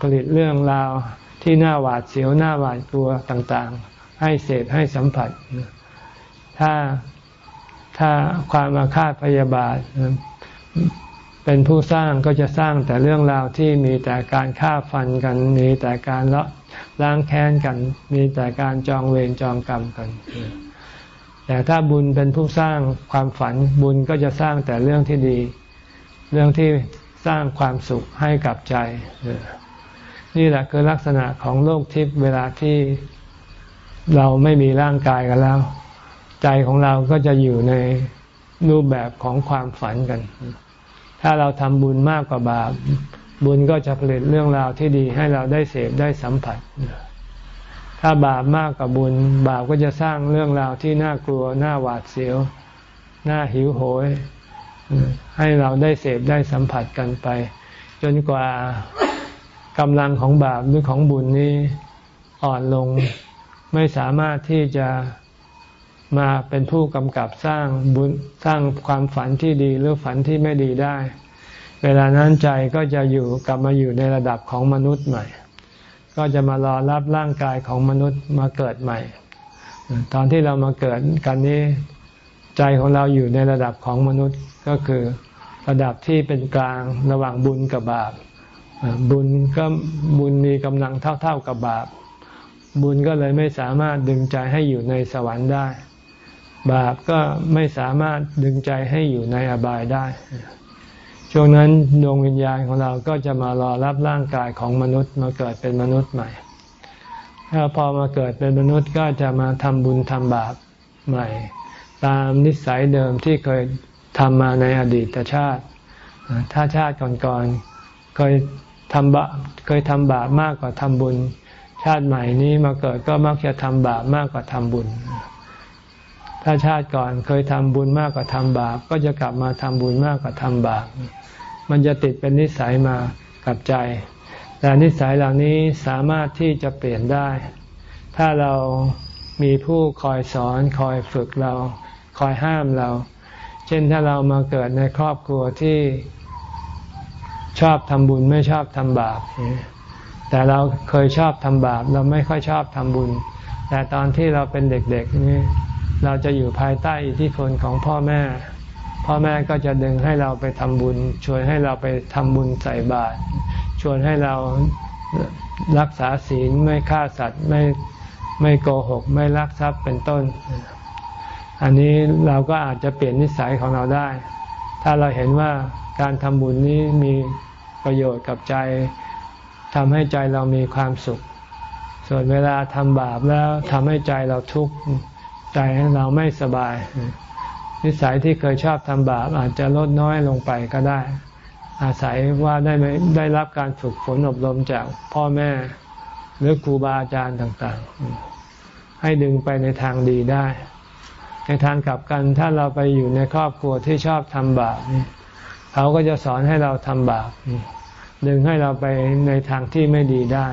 ผลิตเรื่องราวที่น่าหวาดเสียวน่าหวาดกลัวต่างๆ ให้เสพให้สัมผัส ถ้าถ้าความอาฆาตพยาบาท เป็นผู้สร้างก็จะสร้างแต่เรื่องราวที่มีแต่การฆ่าฟันกันมีแต่การละ ล้างแค้นกัน มีแต่การจองเวรจองกรรมกัน แต่ถ้าบุญเป็นผู้สร้างความฝันบุญก็จะสร้างแต่เรื่องที่ดี เรื่องที่สร้างความสุขให้กับใจ นี่แหละคือลักษณะของโลกทิพย์เวลาที่เราไม่มีร่างกายกันแล้ว ใจของเราก็จะอยู่ในรูปแบบของความฝันกัน ถ้าเราทำบุญมากกว่าบาป บุญก็จะผลิตเรื่องราวที่ดีให้เราได้เสพได้สัมผัส ถ้าบาปมากกว่าบุญ บาปก็จะสร้างเรื่องราวที่น่ากลัวน่าหวาดเสียว น่าหิวโหย ให้เราได้เสพได้สัมผัสกันไป จนกว่ากำลังของบาปหรือของบุญนี้อ่อนลง ไม่สามารถที่จะมาเป็นผู้กำกับสร้างบุญสร้างความฝันที่ดีหรือฝันที่ไม่ดีได้ เวลานั้นใจก็จะอยู่กลับมาอยู่ในระดับของมนุษย์ใหม่ ก็จะมารอรับร่างกายของมนุษย์มาเกิดใหม่ ตอนที่เรามาเกิดกันนี้ใจของเราอยู่ในระดับของมนุษย์ก็คือระดับที่เป็นกลางระหว่างบุญกับบาป บุญก็บุญมีกำลังเท่า ๆกับบาป บุญก็เลยไม่สามารถดึงใจให้อยู่ในสวรรค์ได้ บาปก็ไม่สามารถดึงใจให้อยู่ในอบายได้ ช่วงนั้นดวงวิญญาณของเราก็จะมารอรับร่างกายของมนุษย์มาเกิดเป็นมนุษย์ใหม่ ถ้าพอมาเกิดเป็นมนุษย์ก็จะมาทำบุญทำบาปใหม่ ตามนิสัยเดิมที่เคยทำมาในอดีตชาติ ถ้าชาติก่อนๆเคยทำบาปเคยทำบาปมากกว่าทำบุญ ชาติใหม่นี้มาเกิดก็มักจะทำบาปมากกว่าทำบุญ ถ้าชาติก่อนเคยทำบุญมากกว่าทำบาป ก็จะกลับมาทำบุญมากกว่าทำบาป มันจะติดเป็นนิสัยมากับใจ แต่นิสัยเหล่านี้สามารถที่จะเปลี่ยนได้ ถ้าเรามีผู้คอยสอนคอยฝึกเรา คอยห้ามเรา เช่นถ้าเรามาเกิดในครอบครัวที่ชอบทำบุญไม่ชอบทำบาป แต่เราเคยชอบทำบาป เราไม่ค่อยชอบทำบุญ แต่ตอนที่เราเป็นเด็กๆนี่เราจะอยู่ภายใต้อิทธิพลของพ่อแม่ พ่อแม่ก็จะดึงให้เราไปทำบุญ ชวนให้เราไปทำบุญใส่บาตรชวนให้เรารักษาศีลไม่ฆ่าสัตว์ไม่ไม่โกหก ไม่ลักทรัพย์เป็นต้น อันนี้เราก็อาจจะเปลี่ยนนิสัยของเราได้ ถ้าเราเห็นว่าการทำบุญนี้มีประโยชน์กับใจทำให้ใจเรามีความสุข ส่วนเวลาทำบาปแล้วทำให้ใจเราทุกข์ใจเราไม่สบาย นิสัยที่เคยชอบทำบาปอาจจะลดน้อยลงไปก็ได้ อาศัยว่าได้ได้รับการฝึกฝนอบรมจากพ่อแม่หรือครูบาอาจารย์ต่างๆ ให้ดึงไปในทางดีได้ ในทางกลับกันถ้าเราไปอยู่ในครอบครัวที่ชอบทำบาปเขาก็จะสอนให้เราทำบาปดึงให้เราไปในทางที่ไม่ดีได้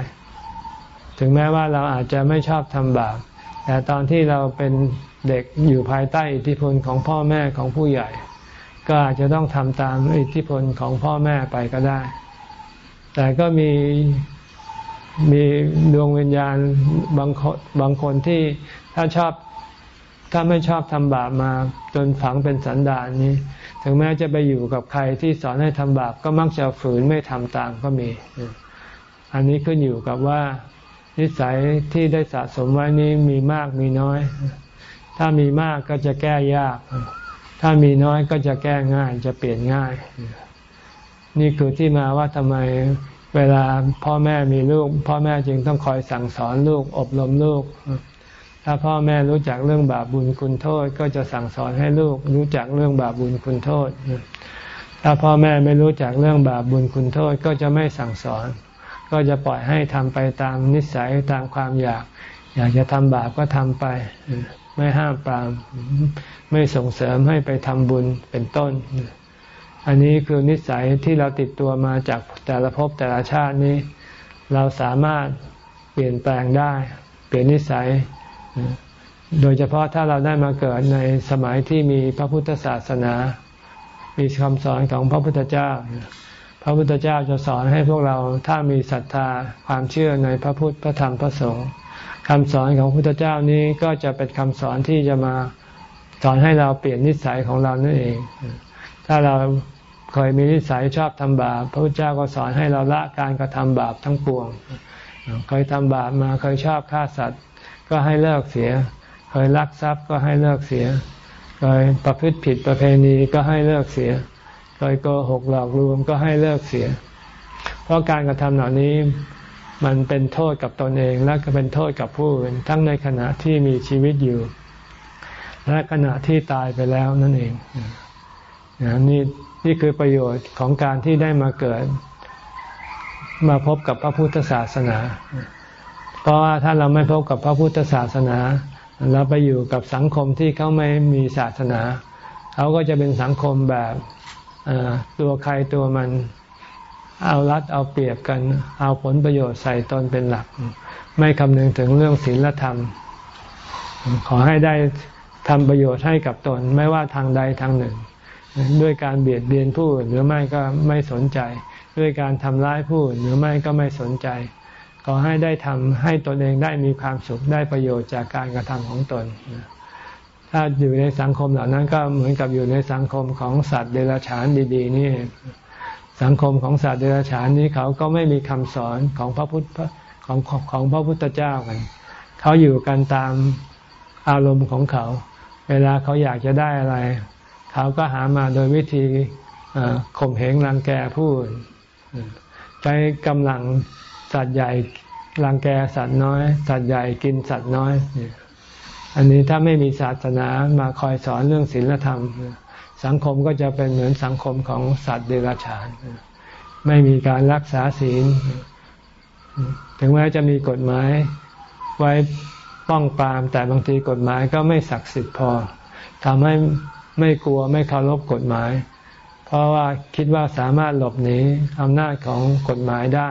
ถึงแม้ว่าเราอาจจะไม่ชอบทำบาปแต่ตอนที่เราเป็น เด็กอยู่ภายใต้อิทธิพลของพ่อแม่ของผู้ใหญ่ ก็อาจจะต้องทำตามอิทธิพลของพ่อแม่ไปก็ได้ แต่ก็มีมีดวงวิญญาณบางคนบางคนที่ถ้าชอบถ้าไม่ชอบทำบาปมาจนฝังเป็นสันดานนี้ ถึงแม้จะไปอยู่กับใครที่สอนให้ทำบาปก็มักจะฝืนไม่ทำตามก็มี อันนี้ขึ้นอยู่กับว่านิสัยที่ได้สะสมไว้นี้มีมากมีน้อย ถ้ามีมากก็จะแก้ยาก ถ้ามีน้อยก็จะแก้ง่าย จะเปลี่ยนง่าย นี่คือที่มาว่าทำไมเวลาพ่อแม่มีลูก พ่อแม่จึงต้องคอยสั่งสอนลูกอบรมลูก ถ้าพ่อแม่รู้จักเรื่องบาปบุญคุณโทษ ก็จะสั่งสอนให้ลูกรู้จักเรื่องบาปบุญคุณโทษ ถ้าพ่อแม่ไม่รู้จักเรื่องบาปบุญคุณโทษก็จะไม่สั่งสอน ก็จะปล่อยให้ทำไปตามนิสัยตามความอยาก อยากจะทำบาปก็ทำไป ไม่ห้ามปราม ไม่ส่งเสริมให้ไปทำบุญเป็นต้น อันนี้คือนิสัยที่เราติดตัวมาจากแต่ละภพแต่ละชาตินี้ เราสามารถเปลี่ยนแปลงได้ เปลี่ยนนิสัย โดยเฉพาะถ้าเราได้มาเกิดในสมัยที่มีพระพุทธศาสนา มีคำสอนของพระพุทธเจ้า พระพุทธเจ้าจะสอนให้พวกเราถ้ามีศรัทธาความเชื่อในพระพุทธพระธรรมพระสงฆ์ คำสอนของพระพุทธเจ้านี้ก็จะเป็นคำสอนที่จะมาสอนให้เราเปลี่ยนนิสัยของเรานั่นเอง ถ้าเราเคยมีนิสัยชอบทำบาป พระพุทธเจ้าก็สอนให้เราละการกระทำบาปทั้งปวง เคยทำบาปมาเคยชอบฆ่าสัตว์ ก็ให้เลิกเสีย เคยลักทรัพย์ก็ให้เลิกเสีย เคยประพฤติผิดประเพณีก็ให้เลิกเสีย เคยโกหกหลอกลวงก็ให้เลิกเสีย เพราะการกระทำเหล่านี้ มันเป็นโทษกับตนเองและก็เป็นโทษกับผู้อื่นทั้งในขณะที่มีชีวิตอยู่ และขณะที่ตายไปแล้วนั่นเองนี่นี่คือประโยชน์ของการที่ได้มาเกิด มาพบกับพระพุทธศาสนา เพราะว่าถ้าเราไม่พบกับพระพุทธศาสนา เราไปอยู่กับสังคมที่เขาไม่มีศาสนา เขาก็จะเป็นสังคมแบบตัวใครตัวมัน เอารัดเอาเปรียบกัน เอาผลประโยชน์ใส่ตนเป็นหลัก ไม่คำนึงถึงเรื่องศีลธรรม ขอให้ได้ทำประโยชน์ให้กับตนไม่ว่าทางใดทางหนึ่ง ด้วยการเบียดเบียนผู้อื่นหรือไม่ก็ไม่สนใจ ด้วยการทำร้ายผู้อื่นหรือไม่ก็ไม่สนใจ ขอให้ได้ทำให้ตนเองได้มีความสุขได้ประโยชน์จากการกระทำของตน ถ้าอยู่ในสังคมเหล่านั้นก็เหมือนกับอยู่ในสังคมของสัตว์เดรัจฉานดี ๆ นี่ สังคมของสัตว์เดรัจฉานนี้เขาก็ไม่มีคำสอนของพระพุทธของของพระพุทธเจ้ากัน เขาอยู่กันตามอารมณ์ของเขา เวลาเขาอยากจะได้อะไร เขาก็หามาโดยวิธีข่มเหงรังแกผู้ใช้กำลังสัตว์ใหญ่รังแกสัตว์น้อย สัตว์ใหญ่กินสัตว์น้อย อันนี้ถ้าไม่มีศาสนามาคอยสอนเรื่องศีลธรรม สังคมก็จะเป็นเหมือนสังคมของสัตว์เดรัจฉาน ไม่มีการรักษาศีล ถึงแม้จะมีกฎหมายไว้ป้องปราม แต่บางทีกฎหมายก็ไม่ศักดิ์สิทธิ์พอทำให้ไม่กลัวไม่เคารพกฎหมาย เพราะว่าคิดว่าสามารถหลบหนีอำนาจของกฎหมายได้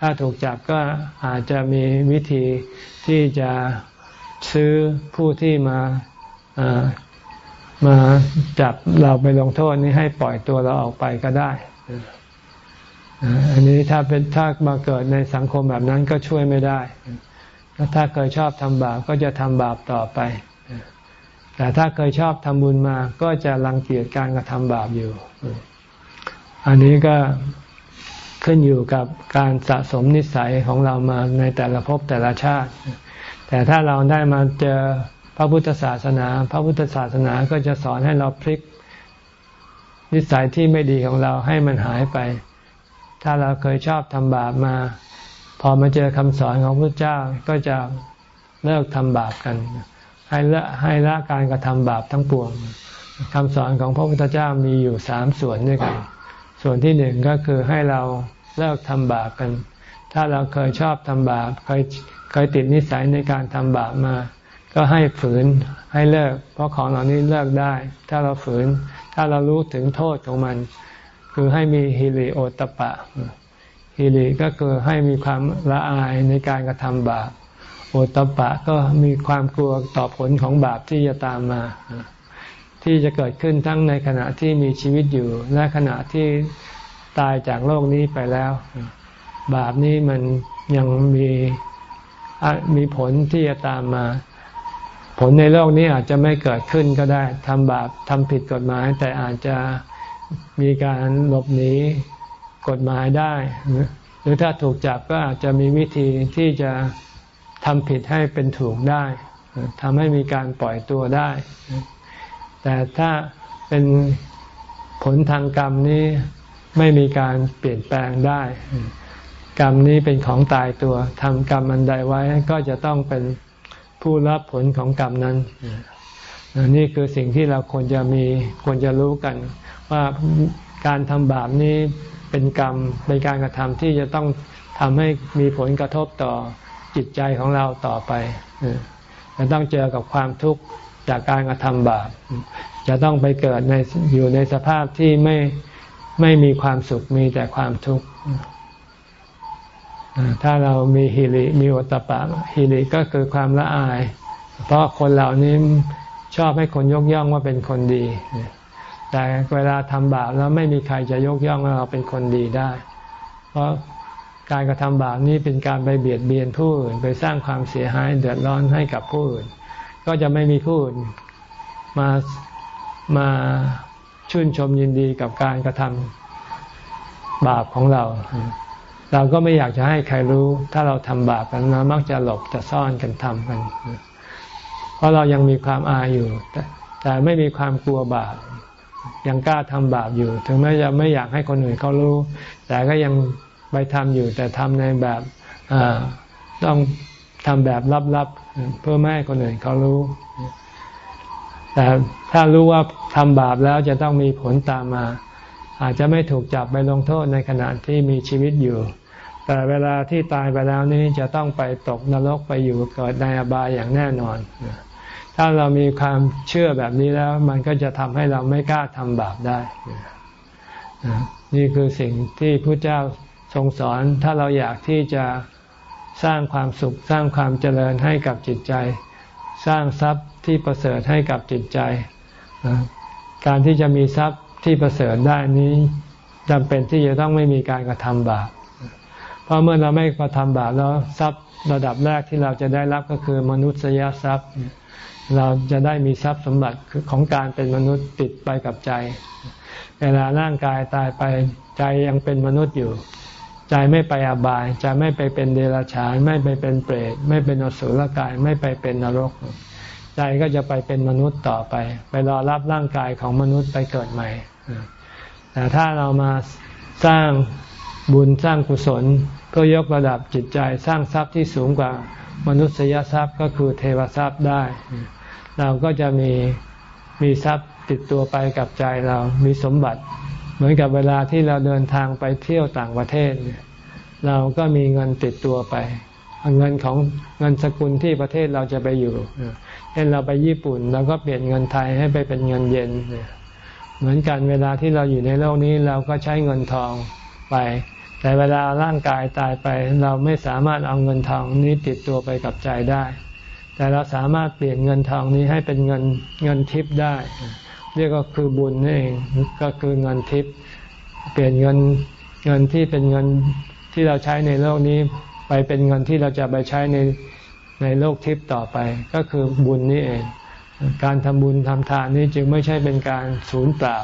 ถ้าถูกจับก็อาจจะมีวิธีที่จะซื้อผู้ที่มา มาจับเราไปลงโทษนี้ให้ปล่อยตัวเราออกไปก็ได้ อันนี้ถ้าเป็นถ้ามาเกิดในสังคมแบบนั้นก็ช่วยไม่ได้ ถ้าเคยชอบทำบาปก็จะทำบาปต่อไป แต่ถ้าเคยชอบทำบุญมาก็จะรังเกียจการกระทำบาปอยู่ อันนี้ก็ขึ้นอยู่กับการสะสมนิสัยของเรามาในแต่ละภพแต่ละชาติ แต่ถ้าเราได้มาเจอ พระพุทธศาสนา พระพุทธศาสนาก็จะสอนให้เราพลิก นิสัยที่ไม่ดีของเราให้มันหายไป ถ้าเราเคยชอบทำบาปมา พอมาเจอคำสอนของพระเจ้าก็จะเลิกทำบาปกัน ให้ละให้ละการกระทำบาปทั้งปวงคำสอนของพระพุทธเจ้ามีอยู่สามส่วนด้วยกัน ส่วนที่หนึ่งก็คือให้เราเลิกทำบาปกัน ถ้าเราเคยชอบทำบาปเคยเคยติดนิสัยในการทำบาปมา ก็ให้ฝืนให้เลิก เพราะของเหล่านี้เลิกได้ ถ้าเราฝืน ถ้าเรารู้ถึงโทษของมัน คือให้มีฮิริโอตปะฮิริก็คือให้มีความละอายในการกระทำบาปโอตปะก็มีความกลัวต่อผลของบาปที่จะตามมา ที่จะเกิดขึ้นทั้งในขณะที่มีชีวิตอยู่ และขณะที่ตายจากโลกนี้ไปแล้ว บาปนี้มันยังมีมีผลที่จะตามมา ผลในโลกนี้อาจจะไม่เกิดขึ้นก็ได้ทำบาปทำผิดกฎหมาย แต่อาจจะมีการหลบหนีกฎหมายได้ หรือถ้าถูกจับก็อาจจะมีวิธีที่จะทำผิดให้เป็นถูกได้ทำให้มีการปล่อยตัวได้ แต่ถ้าเป็นผลทางกรรมนี้ไม่มีการเปลี่ยนแปลงได้ กรรมนี้เป็นของตายตัวทำกรรมอันใดไว้ก็จะต้องเป็น ผู้รับผลของกรรมนั้น นี่คือสิ่งที่เราควรจะมีควรจะรู้กัน ว่าการทำบาปนี้เป็นกรรมเป็นการกระทำที่จะต้องทำให้มีผลกระทบต่อจิตใจของเราต่อไปจะต้องเจอกับความทุกข์จากการกระทำบาป จะต้องไปเกิดในอยู่ในสภาพที่ไม่ไม่มีความสุขมีแต่ความทุกข์ ถ้าเรามีฮิริมีอตปะฮิริก็คือความละอาย เพราะคนเหล่านี้ชอบให้คนยกย่องว่าเป็นคนดี แต่เวลาทำบาปแล้วไม่มีใครจะยกย่องว่าเราเป็นคนดีได้ เพราะการกระทำบาปนี้เป็นการไปเบียดเบียนผู้อื่นไปสร้างความเสียหายเดือดร้อนให้กับผู้อื่น ก็จะไม่มีผู้อื่นมามาชื่นชมยินดีกับการกระทำบาปของเรา เราก็ไม่อยากจะให้ใครรู้ ถ้าเราทำบาปกันเรามักจะหลบจะซ่อนกันทำกัน เพราะเรายังมีความอายอยู่แต่แต่ไม่มีความกลัวบาปยังกล้าทำบาปอยู่ ถึงแม้จะไม่อยากให้คนอื่นเขารู้ แต่ก็ยังไปทำอยู่ แต่ทำในแบบต้องทำแบบลับๆ เพื่อไม่ให้คนอื่นเขารู้ แต่ถ้ารู้ว่าทำบาปแล้วจะต้องมีผลตามมา อาจจะไม่ถูกจับไปลงโทษในขณะที่มีชีวิตอยู่ แต่เวลาที่ตายไปแล้วนี้จะต้องไปตกนรกไปอยู่เกิดในอบายอย่างแน่นอน ถ้าเรามีความเชื่อแบบนี้แล้ว มันก็จะทำให้เราไม่กล้าทำบาปได้ นี่คือสิ่งที่พระเจ้าทรงสอน ถ้าเราอยากที่จะสร้างความสุข สร้างความเจริญให้กับจิตใจ สร้างทรัพย์ที่ประเสริฐให้กับจิตใจ การที่จะมีทรัพย์ที่ประเสริฐได้นี้จำเป็นที่จะต้องไม่มีการกระทำบาป เพราะเมื่อเราไม่กระทำบาปแล้วทรัพย์ระดับแรกที่เราจะได้รับก็คือมนุษยทรัพย์ เราจะได้มีทรัพย์สมบัติของการเป็นมนุษย์ติดไปกับใจ เวลาร่างกายตายไปใจยังเป็นมนุษย์อยู่ ใจไม่ไปอบายใจไม่ไปเป็นเดรัจฉานไม่ไปเป็นเปรตไม่เป็นอสุรกายไม่ไปเป็นนรก ใจก็จะไปเป็นมนุษย์ต่อไป ไปรอรับร่างกายของมนุษย์ไปเกิดใหม่แต่ถ้าเรามาสร้างบุญสร้างกุศล เพื่อยกระดับจิตใจสร้างทรัพย์ที่สูงกว่ามนุษยทรัพย์ก็คือเทวทรัพย์ได้ เราก็จะมีมีทรัพย์ติดตัวไปกับใจเรามีสมบัติ เหมือนกับเวลาที่เราเดินทางไปเที่ยวต่างประเทศ เราก็มีเงินติดตัวไป เงินของเงินสกุลที่ประเทศเราจะไปอยู่เช่นเราไปญี่ปุ่นเราก็เปลี่ยนเงินไทยให้ไปเป็นเงินเยนเหมือนกันเวลาที่เราอยู่ในโลกนี้เราก็ใช้เงินทองไป แต่เวลาร่างกายตายไป เราไม่สามารถเอาเงินทองนี้ติดตัวไปกับใจได้ แต่เราสามารถเปลี่ยนเงินทองนี้ให้เป็นเงินเงินทิพย์ได้เรียกก็คือบุญนี่เองก็คือเงินทิพย์เปลี่ยนเงินเงินที่เป็นเงินที่เราใช้ในโลกนี้ ไปเป็นเงินที่เราจะไปใช้ในในโลกทิพย์ต่อไป ก็คือบุญนี่เอง การทำบุญทำทานนี้จึงไม่ใช่เป็นการสูญเปล่า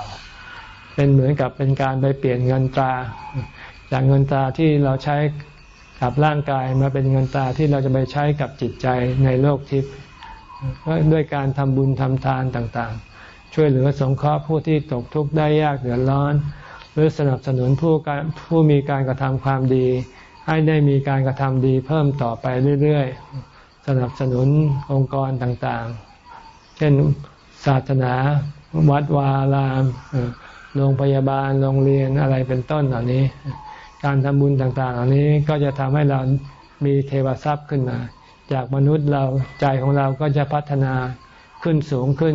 เป็นเหมือนกับเป็นการไปเปลี่ยนเงินตรา จากเงินตาที่เราใช้กับร่างกายมาเป็นเงินตาที่เราจะไปใช้กับจิตใจในโลกทิพย์ด้วยการทำบุญทำทานต่างๆ ช่วยเหลือสงเคราะห์ผู้ที่ตกทุกข์ได้ยากเดือดร้อน หรือสนับสนุนผู้การผู้มีการกระทำความดี ให้ได้มีการกระทำดีเพิ่มต่อไปเรื่อยๆ สนับสนุนองค์กรต่างๆ เช่นศาสนา วัดวารามโรงพยาบาลโรงเรียนอะไรเป็นต้นเหล่านี้ การทำบุญต่างๆเหล่านี้ก็จะทำให้เรามีเทวทรัพย์ขึ้นมา จากมนุษย์เราใจของเราก็จะพัฒนาขึ้นสูงขึ้น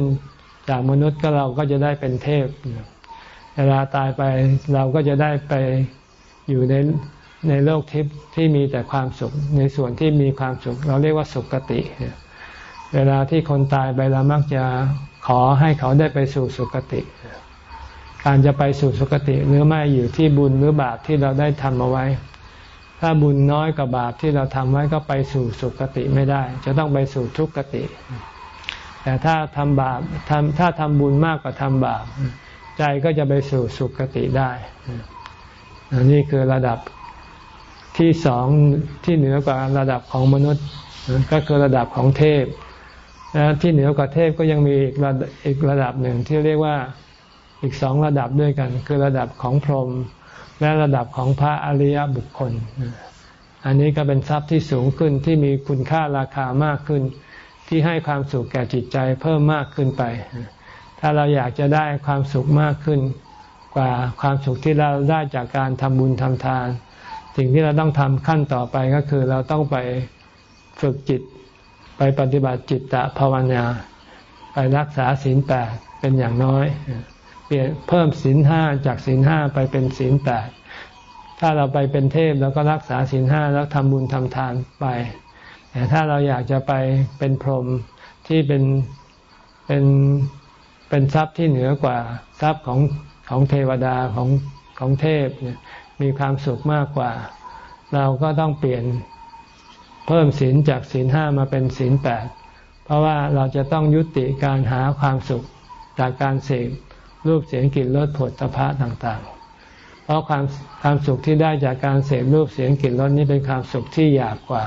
จากมนุษย์ก็เราก็จะได้เป็นเทพ เวลาตายไปเราก็จะได้ไปอยู่ในในโลกทิพย์ที่มีแต่ความสุข ในส่วนที่มีความสุข เราเรียกว่าสุขติ เวลาที่คนตายไปเรามักจะขอให้เขาได้ไปสู่สุคติ การจะไปสู่สุคติหรือไม่อยู่ที่บุญหรือบาปที่เราได้ทำเอาไว้ ถ้าบุญน้อยกว่าบาปที่เราทำไว้ก็ไปสู่สุคติไม่ได้ จะต้องไปสู่ทุกขติ แต่ถ้าทำบาปทำถ้าทำบุญมากกว่าทำบาป ใจก็จะไปสู่สุคติได้นี่คือระดับที่สองที่เหนือกว่าระดับของมนุษย์ ก็คือระดับของเทพ ที่เหนือกว่าเทพก็ยังมีอีกระดับหนึ่งที่เรียกว่า อีกสองระดับด้วยกัน คือระดับของพรหมและระดับของพระอริยบุคคล อันนี้ก็เป็นทรัพย์ที่สูงขึ้นที่มีคุณค่าราคามากขึ้น ที่ให้ความสุขแก่จิตใจเพิ่มมากขึ้นไป ถ้าเราอยากจะได้ความสุขมากขึ้น กว่าความสุขที่เราได้จากการทำบุญทำทาน สิ่งที่เราต้องทำขั้นต่อไปก็คือเราต้องไปฝึกจิต ไปปฏิบัติจิตตภาวนา ไปรักษาศีลแปดเป็นอย่างน้อย เปลี่ยนเพิ่มศีลห้าจากศีลห้าไปเป็นศีลแปดถ้าเราไปเป็นเทพแล้วก็รักษาศีลห้าแล้วทำบุญทำทานไป แต่ถ้าเราอยากจะไปเป็นพรหมที่เป็นเป็นเป็นทรัพย์ที่เหนือกว่าทรัพย์ของของเทวดาของของเทพเนี่ยมีความสุขมากกว่า เราก็ต้องเปลี่ยนเพิ่มศีลจากศีลห้ามาเป็นศีลแปดเพราะว่าเราจะต้องยุติการหาความสุขจากการเสพ รูปเสียงกลิ่นรสผลตภะต่างๆ เพราะความความสุขที่ได้จากการเสพรูปเสียงกลิ่นรสนี้เป็นความสุขที่หยาบกว่า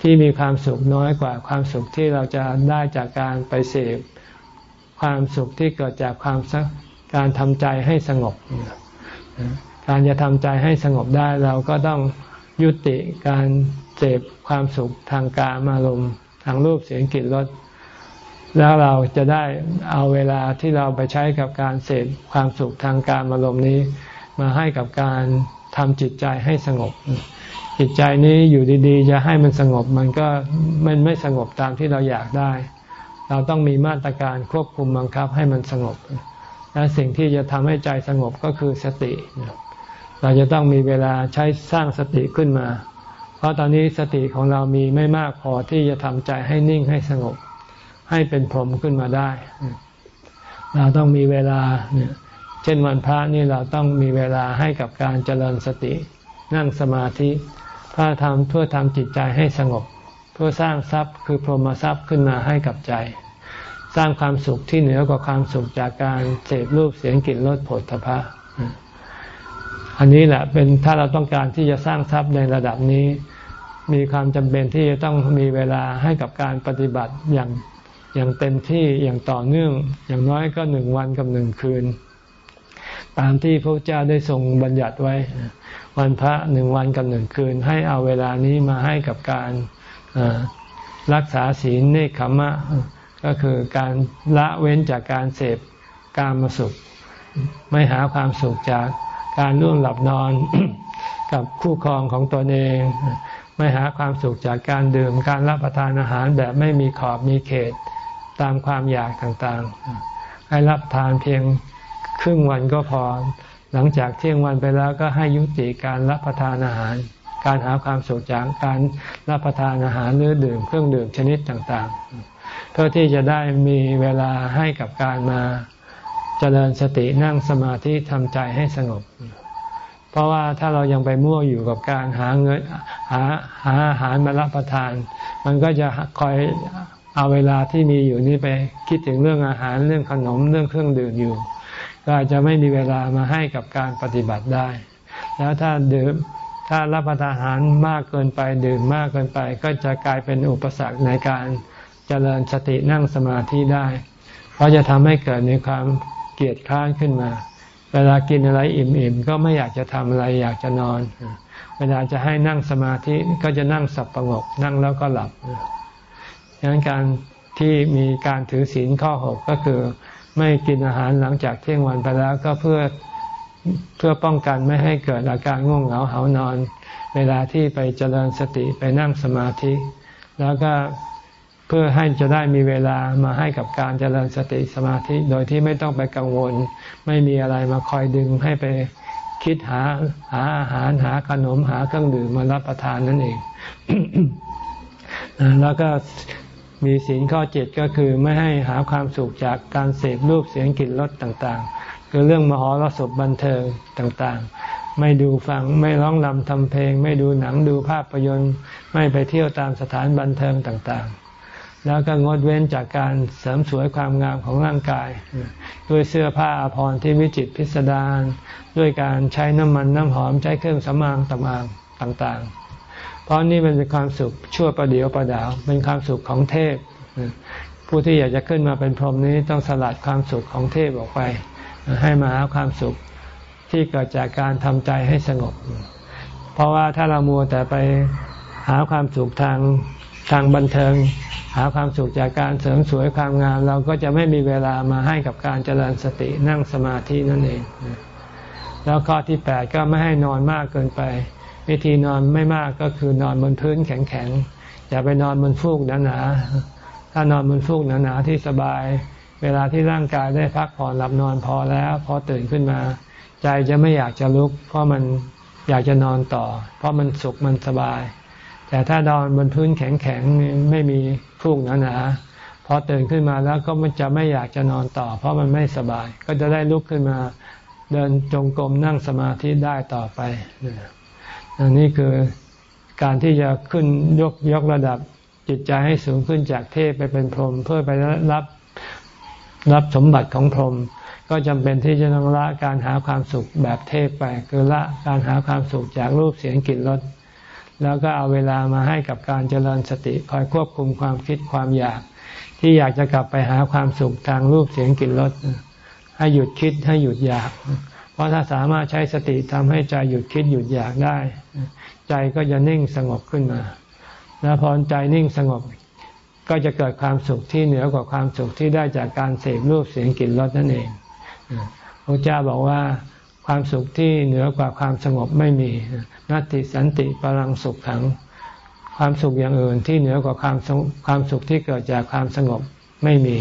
ที่มีความสุขน้อยกว่า ความสุขที่เราจะได้จากการไปเสพความสุขที่เกิดจากความการทำใจให้สงบ การจะทำใจให้สงบได้เราก็ต้องยุติการเสพความสุขทางกามารมณ์ทางรูปเสียงกลิ่นรส แล้วเราจะได้เอาเวลาที่เราไปใช้กับการเสพความสุขทางการอารมณ์นี้ มาให้กับการทำจิตใจให้สงบ จิตใจนี้อยู่ดีๆ จะให้มันสงบมันก็มันไม่สงบตามที่เราอยากได้ เราต้องมีมาตรการควบคุมบังคับให้มันสงบ และสิ่งที่จะทำให้ใจสงบก็คือสติ เราจะต้องมีเวลาใช้สร้างสติขึ้นมา เพราะตอนนี้สติของเรามีไม่มากพอที่จะทำใจให้นิ่งให้สงบ ให้เป็นพรหมขึ้นมาได้ เราต้องมีเวลาเนี่ยเช่นวันพระนี่เราต้องมีเวลาให้กับการเจริญสติ นั่งสมาธิเพื่อทำเพื่อทำจิตใจให้สงบ เพื่อสร้างทรัพย์คือพรหมทรัพย์ขึ้นมาให้กับใจ สร้างความสุขที่เหนือกว่าความสุขจากการเสพรูปเสียงกลิ่นรสผลพะอันนี้แหละเป็นถ้าเราต้องการที่จะสร้างทรัพย์ในระดับนี้ มีความจำเป็นที่จะต้องมีเวลาให้กับการปฏิบัติอย่าง อย่างเต็มที่อย่างต่อเนื่อง อย่างน้อยก็หนึ่งวันกับหนึ่งคืน ตามที่พระเจ้าได้ทรงบัญญัติไว้ วันพระหนึ่งวันกับหนึ่งคืน ให้เอาเวลานี้มาให้กับการรักษาศีลเนคขมะ ก็คือการละเว้นจากการเสพการมาสุข ไม่หาความสุขจากการร่วงหลับนอนกับคู่ครองของตนเอง ไม่หาความสุขจากการดื่มการรับประทานอาหารแบบไม่มีขอบมีเขต ตามความอยากต่างๆ ให้รับทานเพียงครึ่งวันก็พอ หลังจากเที่ยงวันไปแล้วก็ให้ยุติการรับประทานอาหาร การหาความสุขจากการรับประทานอาหารหรือดื่มเครื่องดื่มชนิดต่างๆ เพื่อที่จะได้มีเวลาให้กับการมาเจริญสตินั่งสมาธิทำใจให้สงบ เพราะว่าถ้าเรายังไปมั่วอยู่กับการหาเงินหาหาอาหารมารับประทาน มันก็จะคอย เอาเวลาที่มีอยู่นี่ไปคิดถึงเรื่องอาหารเรื่องขนมเรื่องเครื่องดื่มอยู่ ก็อาจจะไม่มีเวลามาให้กับการปฏิบัติได้ แล้วถ้าดื่มถ้ารับประทานอาหารมากเกินไปดื่มมากเกินไป ก็จะกลายเป็นอุปสรรคในการเจริญสตินั่งสมาธิได้ เพราะจะทำให้เกิดในความเกลียดคร้านขึ้นมา เวลากินอะไรอิ่มๆก็ไม่อยากจะทำอะไรอยากจะนอน เวลาจะให้นั่งสมาธิก็จะนั่งสับประงกนั่งแล้วก็หลับ ดังนั้นการที่มีการถือศีลข้อหกก็คือ ไม่กินอาหารหลังจากเที่ยงวันไปแล้วก็เพื่อเพื่อป้องกันไม่ให้เกิดอาการง่วงเหงาเหานอน เวลาที่ไปเจริญสติไปนั่งสมาธิ แล้วก็เพื่อให้จะได้มีเวลามาให้กับการเจริญสติสมาธิ โดยที่ไม่ต้องไปกังวล ไม่มีอะไรมาคอยดึงให้ไปคิดหาหาอาหารหาขนมหาเครื่องดื่มมารับประทานนั่นเองแล้วก็ มีศีลข้อเจ็ดก็คือไม่ให้หาความสุขจากการเสพรูปเสียงกลิ่นรสต่างๆ คือเรื่องมหรสพบันเทิงต่างๆ ไม่ดูฟังไม่ร้องรำทำเพลง ไม่ดูหนังดูภาพยนตร์ ไม่ไปเที่ยวตามสถานบันเทิงต่างๆ แล้วก็งดเว้นจากการเสริมสวยความงามของร่างกาย ด้วยเสื้อผ้าอาภรณ์ที่วิจิตพิสดารด้วยการใช้น้ำมันน้ำหอมใช้เครื่องสำอางต่างๆ เพราะนี่มันเป็นความสุขชั่วประเดียวประดาว เป็นความสุขของเทพ ผู้ที่อยากจะขึ้นมาเป็นพรหมนี้ต้องสลัดความสุขของเทพออกไป ให้มาหาความสุขที่เกิดจากการทำใจให้สงบ เพราะว่าถ้าเรามัวแต่ไปหาความสุขทางทางบันเทิง หาความสุขจากการเสริมสวยความงาม เราก็จะไม่มีเวลามาให้กับการเจริญสตินั่งสมาธินั่นเอง แล้วข้อที่แปดก็ไม่ให้นอนมากเกินไป วิธีนอนไม่มากก็คือนอนบนพื้นแข็งๆ อย่าไปนอนบนฟูกหนาๆ ถ้านอนบนฟูกหนาๆที่สบาย เวลาที่ร่างกายได้พักผ่อนหลับนอนพอแล้ว พอตื่นขึ้นมา ใจจะไม่อยากจะลุก เพราะมันอยากจะนอนต่อ เพราะมันสุขมันสบาย แต่ถ้านอนบนพื้นแข็งๆไม่มีฟูกหนาๆพอตื่นขึ้นมาแล้วก็มันจะไม่อยากจะนอนต่อ เพราะมันไม่สบาย ก็จะได้ลุกขึ้นมา เดินจงกรมนั่งสมาธิได้ต่อไป อันนี้คือการที่จะขึ้นยกยกระดับจิตใจให้สูงขึ้นจากเทพไปเป็นพรหมเพื่อไปรับรับสมบัติของพรหมก็จำเป็นที่จะต้องละการหาความสุขแบบเทพไป คือละการหาความสุขจากรูปเสียงกลิ่นรสแล้วก็เอาเวลามาให้กับการเจริญสติคอยควบคุมความคิดความอยาก ที่อยากจะกลับไปหาความสุขทางรูปเสียงกลิ่นรสให้หยุดคิดให้หยุดอยาก เพราะถ้าสามารถใช้สติทำให้ใจหยุดคิดหยุดอยากได้ ใจก็จะนิ่งสงบขึ้นมา แล้วพอใจนิ่งสงบก็จะเกิดความสุขที่เหนือกว่าความสุขที่ได้จากการเสพรูปเสียงกลิ่นรสนั่นเองพระเจ้าบอกว่าความสุขที่เหนือกว่าความสงบไม่มีนัตติสันติปรังสุขขัง ความสุขอย่างอื่นที่เหนือกว่าความความสุขที่เกิดจากความสงบไม่มี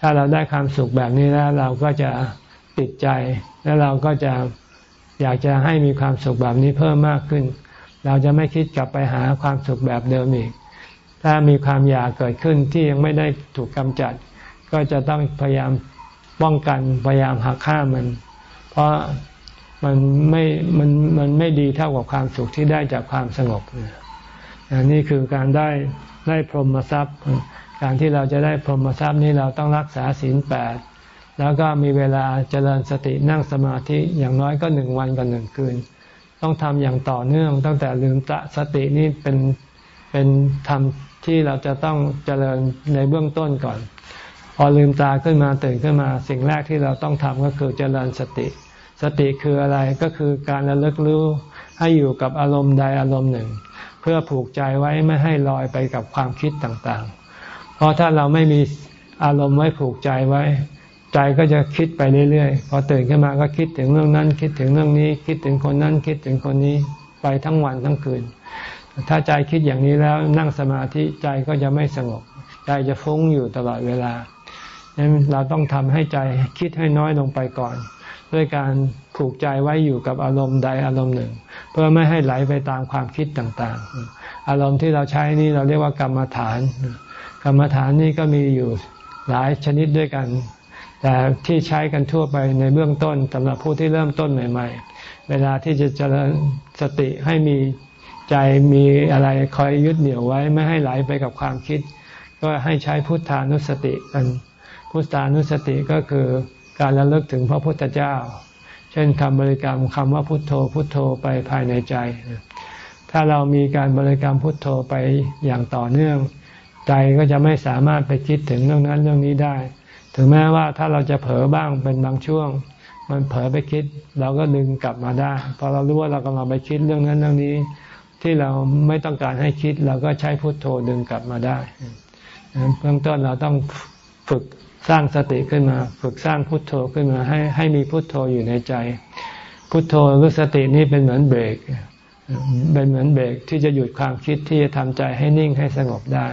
ถ้าเราได้ความสุขแบบนี้แล้วเราก็จะ ติดใจ แล้วเราก็จะอยากจะให้มีความสุขแบบนี้เพิ่มมากขึ้น เราจะไม่คิดกลับไปหาความสุขแบบเดิมอีก ถ้ามีความอยากเกิดขึ้นที่ยังไม่ได้ถูกกำจัด ก็จะต้องพยายามป้องกันพยายามหักข้ามมัน เพราะมันไม่มันมันไม่ดีเท่ากับความสุขที่ได้จากความสงบนี่คือการได้ได้พรหมทรัพย์ การที่เราจะได้พรหมทรัพย์นี้เราต้องรักษาศีลแปด แล้วก็มีเวลาเจริญสตินั่งสมาธิอย่างน้อยก็หนึ่งวันกับหนึ่งคืน ต้องทำอย่างต่อเนื่อง ตั้งแต่ลืมตะสตินี่เป็นเป็นธรรมที่เราจะต้องเจริญในเบื้องต้นก่อน พอลืมตาขึ้นมาตื่นขึ้นมา สิ่งแรกที่เราต้องทำก็คือเจริญสติ สติคืออะไรก็คือการระลึกรู้ให้อยู่กับอารมณ์ใดอารมณ์หนึ่ง เพื่อผูกใจไว้ไม่ให้ลอยไปกับความคิดต่างๆ เพราะถ้าเราไม่มีอารมณ์ไว้ผูกใจไว้ ใจก็จะคิดไปเรื่อยๆ พอตื่นขึ้นมาก็คิดถึงเรื่องนั้น คิดถึงเรื่องนี้ คิดถึงคนนั้น คิดถึงคนนี้ไปทั้งวันทั้งคืน ถ้าใจคิดอย่างนี้แล้วนั่งสมาธิใจก็จะไม่สงบ ใจจะฟุ้งอยู่ตลอดเวลาดังนั้นเราต้องทำให้ใจคิดให้น้อยลงไปก่อน ด้วยการผูกใจไว้อยู่กับอารมณ์ใดอารมณ์หนึ่ง เพื่อไม่ให้ไหลไปตามความคิดต่างๆ อารมณ์ที่เราใช้นี่เราเรียกว่ากรรมฐาน กรรมฐานนี่ก็มีอยู่หลายชนิดด้วยกัน แต่ที่ใช้กันทั่วไปในเบื้องต้นสำหรับผู้ที่เริ่มต้นใหม่ ๆ เวลาที่จะเจริญสติให้มีใจมีอะไรคอยยึดเหนี่ยวไว้ไม่ให้ไหลไปกับความคิด ก็ให้ใช้พุทธานุสติกันพุทธานุสติก็คือการระลึกถึงพระพุทธเจ้า เช่นคำบริกรรมคำว่าพุทโธพุทโธไปภายในใจ ถ้าเรามีการบริกรรมพุทโธไปอย่างต่อเนื่อง ใจก็จะไม่สามารถไปคิดถึงเรื่องนั้นเรื่องนี้ได้ ถึงแม้ว่าถ้าเราจะเผลอบ้างเป็นบางช่วง มันเผลอไปคิด เราก็ดึงกลับมาได้พอเรารู้ว่าเรากำลังไปคิดเรื่องนั้นเรื่องนี้ ที่เราไม่ต้องการให้คิด เราก็ใช้พุทโธดึงกลับมาได้เบื้องต้นเราต้องฝึกสร้างสติขึ้นมา ฝึกสร้างพุทโธขึ้นมา ให้ให้มีพุทโธอยู่ในใจ พุทโธหรือสตินี้เป็นเหมือนเบรก เป็นเหมือนเบรกที่จะหยุดความคิดที่จะทำใจให้นิ่งให้สงบได้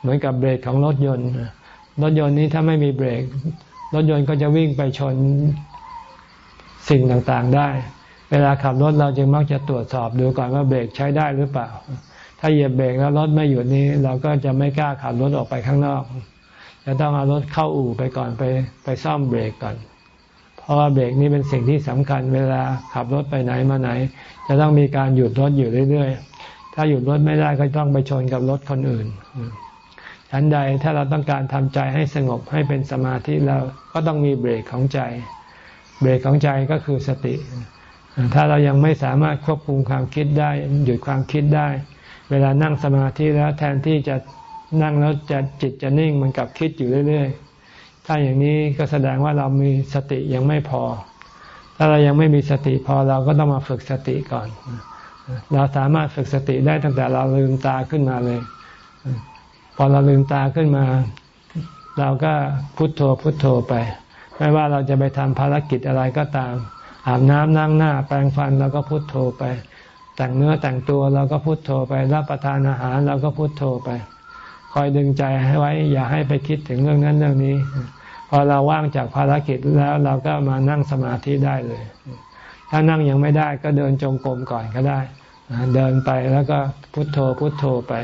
เหมือนกับเบรกของรถยนต์ รถยนต์นี้ถ้าไม่มีเบรก รถยนต์ก็จะวิ่งไปชนสิ่งต่างๆได้ เวลาขับรถเราจึงมักจะตรวจสอบดูก่อนว่าเบรกใช้ได้หรือเปล่า ถ้าเหยียบเบรกแล้วรถไม่หยุดนี้ เราก็จะไม่กล้าขับรถออกไปข้างนอก จะต้องเอารถเข้าอู่ไปก่อนไปไปซ่อมเบรกก่อน เพราะว่าเบรกนี้เป็นสิ่งที่สำคัญ เวลาขับรถไปไหนมาไหน จะต้องมีการหยุดรถอยู่เรื่อยๆ ถ้าหยุดรถไม่ได้ก็ต้องไปชนกับรถคนอื่น ฉันใดถ้าเราต้องการทำใจให้สงบให้เป็นสมาธิเราก็ต้องมีเบรกของใจ เบรกของใจก็คือสติ ถ้าเรายังไม่สามารถควบคุมความคิดได้ หยุดความคิดได้ เวลานั่งสมาธิแล้วแทนที่จะนั่งแล้วจะจิตจะนิ่งมันกลับคิดอยู่เรื่อย ๆ ถ้าอย่างนี้ก็แสดงว่าเรามีสติยังไม่พอ ถ้าเรายังไม่มีสติพอเราก็ต้องมาฝึกสติก่อน เราสามารถฝึกสติได้ตั้งแต่เราลืมตาขึ้นมาเลย พอเราลืมตาขึ้นมา เราก็พุโทโธพุโทโธไป ไม่ว่าเราจะไปทำภารกิจอะไรก็ตาม อาบน้ำนั่งหน้า แปรงฟันเราก็พุโทโธไป แต่งเนื้อแต่งตัวเราก็พุโทโธไป รับประทานอาหารเราก็พุโทโธไป คอยดึงใจให้ไว้ อย่าให้ไปคิดถึงเรื่องนั้นเรื่องนี้ พอเราว่างจากภารกิจแล้วเราก็มานั่งสมาธิได้เลย ถ้านั่งยังไม่ได้ก็เดินจงกรมก่อนก็ได้ เดินไปแล้วก็พุโทโธพุโทโธไป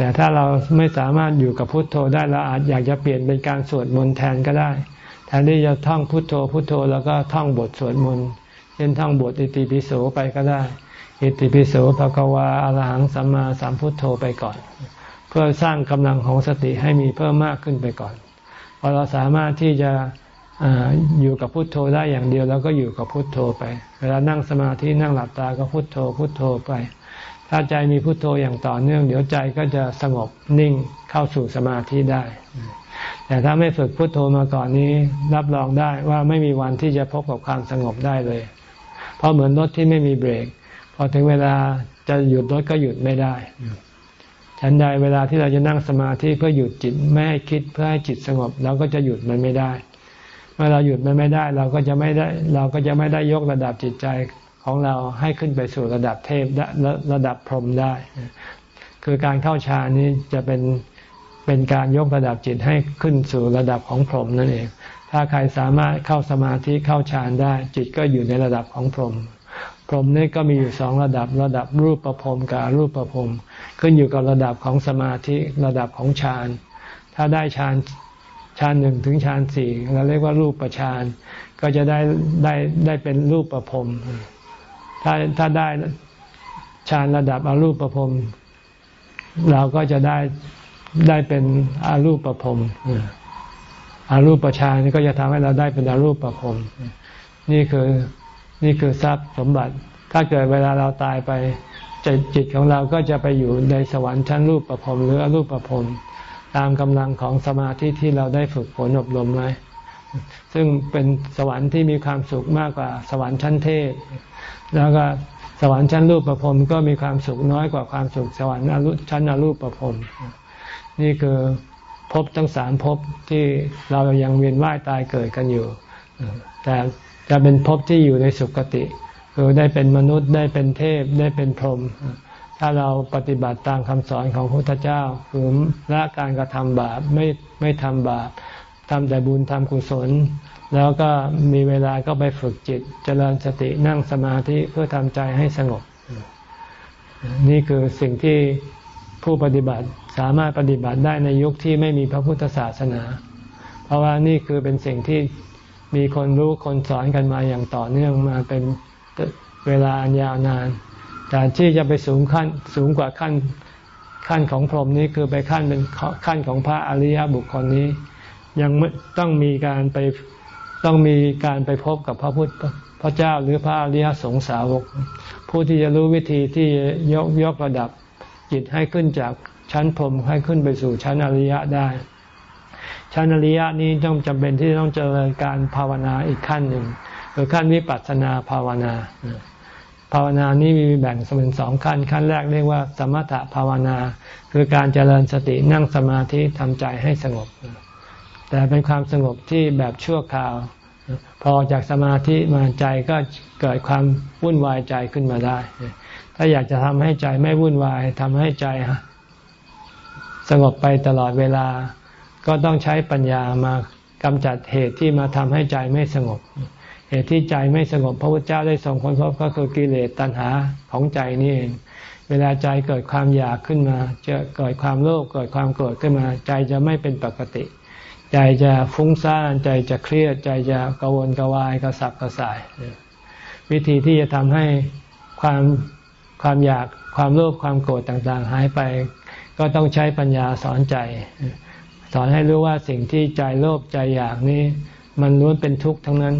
แต่ถ้าเราไม่สามารถอยู่กับพุทโธได้เราอาจอยากจะเปลี่ยนเป็นการสวดมนต์แทนก็ได้แทนที่จะท่องพุทโธพุทโธแล้วก็ท่องบทสวดมนต์เช่นท่องบทอิติปิโสไปก็ได้ อิติปิโสภะกวาอรหังสัมมาสัมพุทโธไปก่อน เพื่อสร้างกำลังของสติให้มีเพิ่มมากขึ้นไปก่อนพอเราสามารถที่จะอยู่กับพุทโธได้อย่างเดียวแล้วก็อยู่กับพุทโธไป เวลานั่งสมาธินั่งหลับตาก็พุทโธพุทโธไป ถ้าใจมีพุโทโธอย่างต่อเนื่อง เดี๋ยวใจก็จะสงบนิ่งเข้าสู่สมาธิได้ แต่ถ้าไม่ฝึกพุโทโธมาก่อนนี้ รับรองได้ว่าไม่มีวันที่จะพบกับความสงบได้เลย เพราะเหมือนรถที่ไม่มีเบรก พอถึงเวลาจะหยุดรถก็หยุดไม่ได้ฉันใดเวลาที่เราจะนั่งสมาธิเพื่อหยุดจิตไม่ให้คิดเพื่อให้จิตสงบ เราก็จะหยุดมันไม่ได้ เมื่อเราหยุดมันไม่ได้ เราก็จะไม่ได้ เราก็จะไม่ได้ยกระดับจิตใจ ของเราให้ขึ้นไปสู่ระดับเทพระดับพรหมได้ คือการเข้าฌานนี้จะเป็นเป็นการยกระดับจิตให้ขึ้นสู่ระดับของพรหมนั่นเอง ถ้าใครสามารถเข้าสมาธิเข้าฌานได้ จิตก็อยู่ในระดับของพรหมพรหมนี่ก็มีอยู่สองระดับระดับรูปประพรมกับรูปประพรมขึ้นอยู่กับระดับของสมาธิระดับของฌานถ้าได้ฌานฌานหนึ่งถึงฌานสี่เราเรียกว่ารูปประฌานก็จะได้ได้ได้เป็นรูปประพรม ถ้าถ้าได้ฌานระดับอรูปประพรมเราก็จะได้ได้เป็นอารูปประพรมอารูปประชานก็จะทำให้เราได้เป็นอารูปประพรมนี่คือนี่คือทรัพย์สมบัติ ถ้าเกิดเวลาเราตายไปจิตของเราก็จะไปอยู่ในสวรรค์ชั้นรูปประพรมหรืออรูปประพรมตามกำลังของสมาธิที่เราได้ฝึกฝนอบรมไว้ ซึ่งเป็นสวรรค์ที่มีความสุขมากกว่าสวรรค์ชั้นเทพ แล้วก็สวรรค์ชั้นรูปประพรมก็มีความสุขน้อยกว่าความสุขสวรรค์ชั้นอรูปประพรมนี่คือภพทั้งสามภพที่เรายังเวียนว่ายตายเกิดกันอยู่ แต่จะเป็นภพที่อยู่ในสุคติคือได้เป็นมนุษย์ได้เป็นเทพได้เป็นพรหมถ้าเราปฏิบัติตามคำสอนของพระพุทธเจ้า คือละการกระทำบาปไม่ไม่ทำบาป ทำแต่บุญทำกุศล แล้วก็มีเวลาก็ไปฝึกจิต เจริญสตินั่งสมาธิเพื่อทำใจให้สงบ นี่คือสิ่งที่ผู้ปฏิบัติสามารถปฏิบัติได้ในยุคที่ไม่มีพระพุทธศาสนา เพราะว่านี่คือเป็นสิ่งที่มีคนรู้คนสอนกันมาอย่างต่อเนื่องมาเป็นเวลาอันยาวนาน แต่ที่จะไปสูงขั้นสูงกว่าขั้นขั้นของพรหมนี้คือไปขั้นเป็นขั้นของพระอริยบุคคลนี้ ยังต้องมีการไปต้องมีการไปพบกับพระพุทธพระเจ้าหรือพระอริยสงสาวก ผู้ที่จะรู้วิธีที่ยกยกระดับจิตให้ขึ้นจากชั้นพรมให้ขึ้นไปสู่ชั้นอริยะได้ ชั้นอริยะนี้ต้องจำเป็นที่ต้องเจริญการภาวนาอีกขั้นหนึ่งคือขั้นวิปัสสนาภาวนาภาวนานี้มีแบ่งเป็นสองขั้น ขั้นแรกเรียกว่า สมถภาวนา คือการเจริญสตินั่งสมาธิทำใจให้สงบ แต่เป็นความสงบที่แบบชั่วคราว พอจากสมาธิมาใจก็เกิดความวุ่นวายใจขึ้นมาได้ ถ้าอยากจะทำให้ใจไม่วุ่นวายทำให้ใจสงบไปตลอดเวลา ก็ต้องใช้ปัญญามากำจัดเหตุที่มาทำให้ใจไม่สงบ เหตุที่ใจไม่สงบพระพุทธเจ้าได้ทรงค้นพบก็คือกิเลสตัณหาของใจนี่เองเวลาใจเกิดความอยากขึ้นมา จะเกิดความโลภเกิดความโกรธขึ้นมา ใจจะไม่เป็นปกติ ใจจะฟุ้งซ่านใจจะเครียด ใจจะกังวนกวายกระสับกระส่าย วิธีที่จะทำให้ความความอยากความโลภความโกรธต่างๆ หายไป ก็ต้องใช้ปัญญาสอนใจ สอนให้รู้ว่าสิ่งที่ใจโลภใจอยากนี้ มันล้วนเป็นทุกข์ทั้งนั้น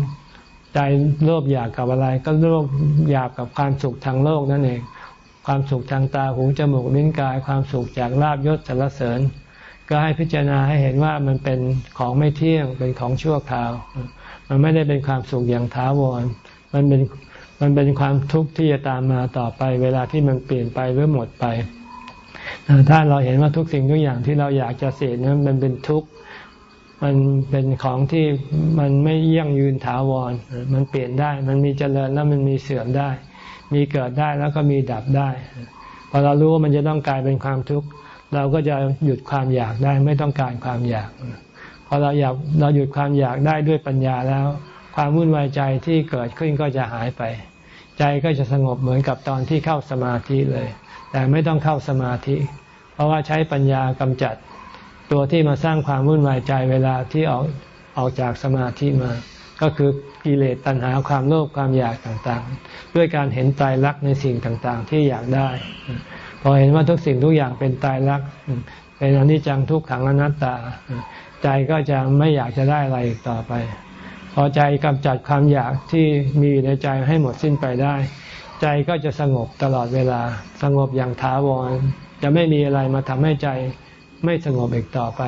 ใจโลภอยากกับอะไร ก็โลภอยากกับความสุขทางโลกนั่นเอง ความสุขทางตาหูจมูกลิ้นกาย ความสุขจากลาบยศสรรเสริญ ก็ให้พิจารณาให้เห็นว่ามันเป็นของไม่เที่ยงเป็นของชั่วคราว มันไม่ได้เป็นความสุขอย่างท้าวร มันเป็นมันเป็นความทุกข์ที่จะตามมาต่อไป เวลาที่มันเปลี่ยนไปหรือหมดไป ถ้าเราเห็นว่าทุกสิ่งทุกอย่างที่เราอยากจะเสพนั้นมันเป็นทุกข์มันเป็นของที่มันไม่ยั่งยืนถาวร มันเปลี่ยนได้ มันมีเจริญแล้วมันมีเสื่อมได้ มีเกิดได้แล้วก็มีดับได้ พอเรารู้ว่ามันจะต้องกลายเป็นความทุกข์ เราก็จะหยุดความอยากได้ไม่ต้องการความอยากพอเราอยากเราหยุดความอยากได้ด้วยปัญญาแล้ว ความวุ่นวายใจที่เกิดขึ้นก็จะหายไป ใจก็จะสงบเหมือนกับตอนที่เข้าสมาธิเลย แต่ไม่ต้องเข้าสมาธิ เพราะว่าใช้ปัญญากำจัด ตัวที่มาสร้างความวุ่นวายใจเวลาที่ออกออกจากสมาธิมา ก็คือกิเลสตัณหาความโลภความอยากต่างๆ ด้วยการเห็นตายรักในสิ่งต่างๆ ที่อยากได้ พอเห็นว่าทุกสิ่งทุกอย่างเป็นตายรักเป็นอนิจจังทุกขังอนัตตา ใจก็จะไม่อยากจะได้อะไรอีกต่อไป พอใจกำจัดความอยากที่มีในใจให้หมดสิ้นไปได้ ใจก็จะสงบตลอดเวลา สงบอย่างถาวร จะไม่มีอะไรมาทำให้ใจไม่สงบอีกต่อไป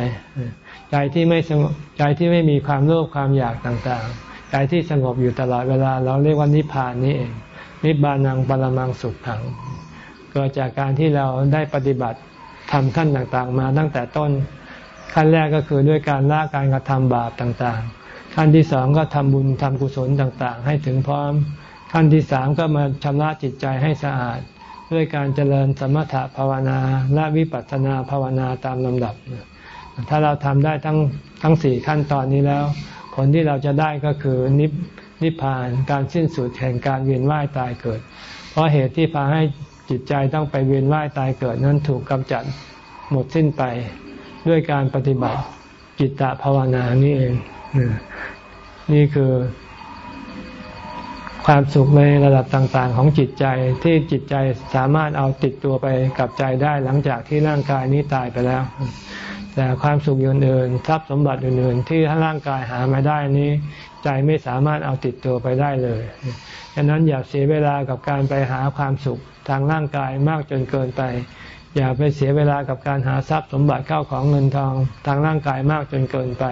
ใจที่ไม่สงบใจที่ไม่มีความโลภความอยากต่างๆ ใจที่สงบอยู่ตลอดเวลา เราเรียกว่านิพพานนี่เอง นิบานังปรมังสุขขัง เกิดจากการที่เราได้ปฏิบัติทำขั้นต่างๆ มาตั้งแต่ต้น ขั้นแรกก็คือด้วยการละการกระทำบาปต่างๆ ขั้นที่สองก็ทำบุญทำกุศลต่างๆ ให้ถึงพร้อม ขั้นที่สามก็มาชำระจิตใจให้สะอาด ด้วยการเจริญสมถะภาวนาและวิปัสสนาภาวนาตามลำดับ ถ้าเราทำได้ทั้งทั้งสี่ขั้นตอนนี้แล้ว ผลที่เราจะได้ก็คือนิพนิพพานการสิ้นสุดแห่งการเวียนว่ายตายเกิด เพราะเหตุที่พาให้ จิตใจต้องไปเวียนว่ายตายเกิดนั้นถูกกำจัดหมดสิ้นไปด้วยการปฏิบัติจิตตภาวนานี่เอง นี่คือความสุขในระดับต่างๆ ของจิตใจที่จิตใจสามารถเอาติดตัวไปกับใจได้หลังจากที่ร่างกายนี้ตายไปแล้ว แต่ความสุขอื่นๆทรัพย์สมบัติอื่นๆ ที่ร่างกายหามาได้นี้ ใจไม่สามารถเอาติดตัวไปได้เลย ฉะนั้นอย่าเสียเวลากับการไปหาความสุขทางร่างกายมากจนเกินไป อย่าไปเสียเวลากับการหาทรัพย์สมบัติเข้าของเงินทองทางร่างกายมากจนเกินไป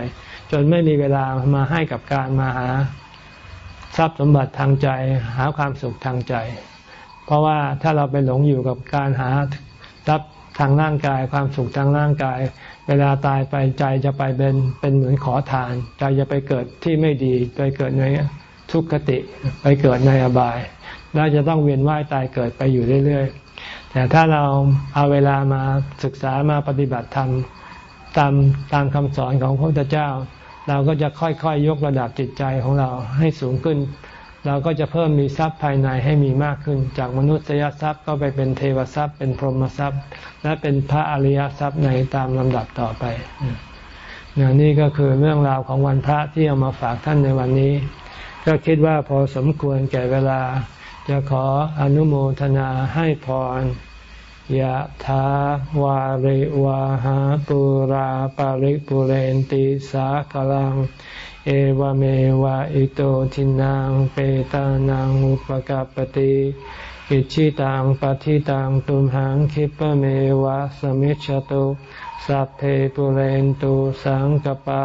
จนไม่มีเวลามาให้กับการมาหาทรัพย์สมบัติทางใจหาความสุขทางใจ เพราะว่าถ้าเราไปหลงอยู่กับการหาทรัพย์ทางร่างกาย ความสุขทางร่างกาย เวลาตายไปใจจะไปเป็นเป็นเหมือนขอทาน ใจจะไปเกิดที่ไม่ดีไปเกิดใน ทุกขติไปเกิดในอบาย แล้วจะต้องเวียนว่ายตายเกิดไปอยู่เรื่อยๆ แต่ถ้าเราเอาเวลามาศึกษามาปฏิบัติธรรมตามตามคำสอนของพระพุทธเจ้า เราก็จะค่อยๆยยกระดับจิตใจของเราให้สูงขึ้น เราก็จะเพิ่มมีทรัพย์ภายในให้มีมากขึ้น จากมนุษยทรัพย์ก็ไปเป็นเทวทรัพย์ เป็นพรหมทรัพย์ และเป็นพระอริยทรัพย์ในตามลำดับต่อไปนนี่ก็คือเรื่องราวของวันพระที่เอามาฝากท่านในวันนี้ ก็คิดว่าพอสมควรแก่เวลา จะขออนุโมทนาให้พรยะถาวาริวาหาปุราปาริปุเรนติสากลัง เอวเมวะอิโตทินังเปตานังอุปกปติอิชิตังปฏิตังตุมหังคิปเมวะสมิจฉตุ สัพเพปุเรนตุสังกปา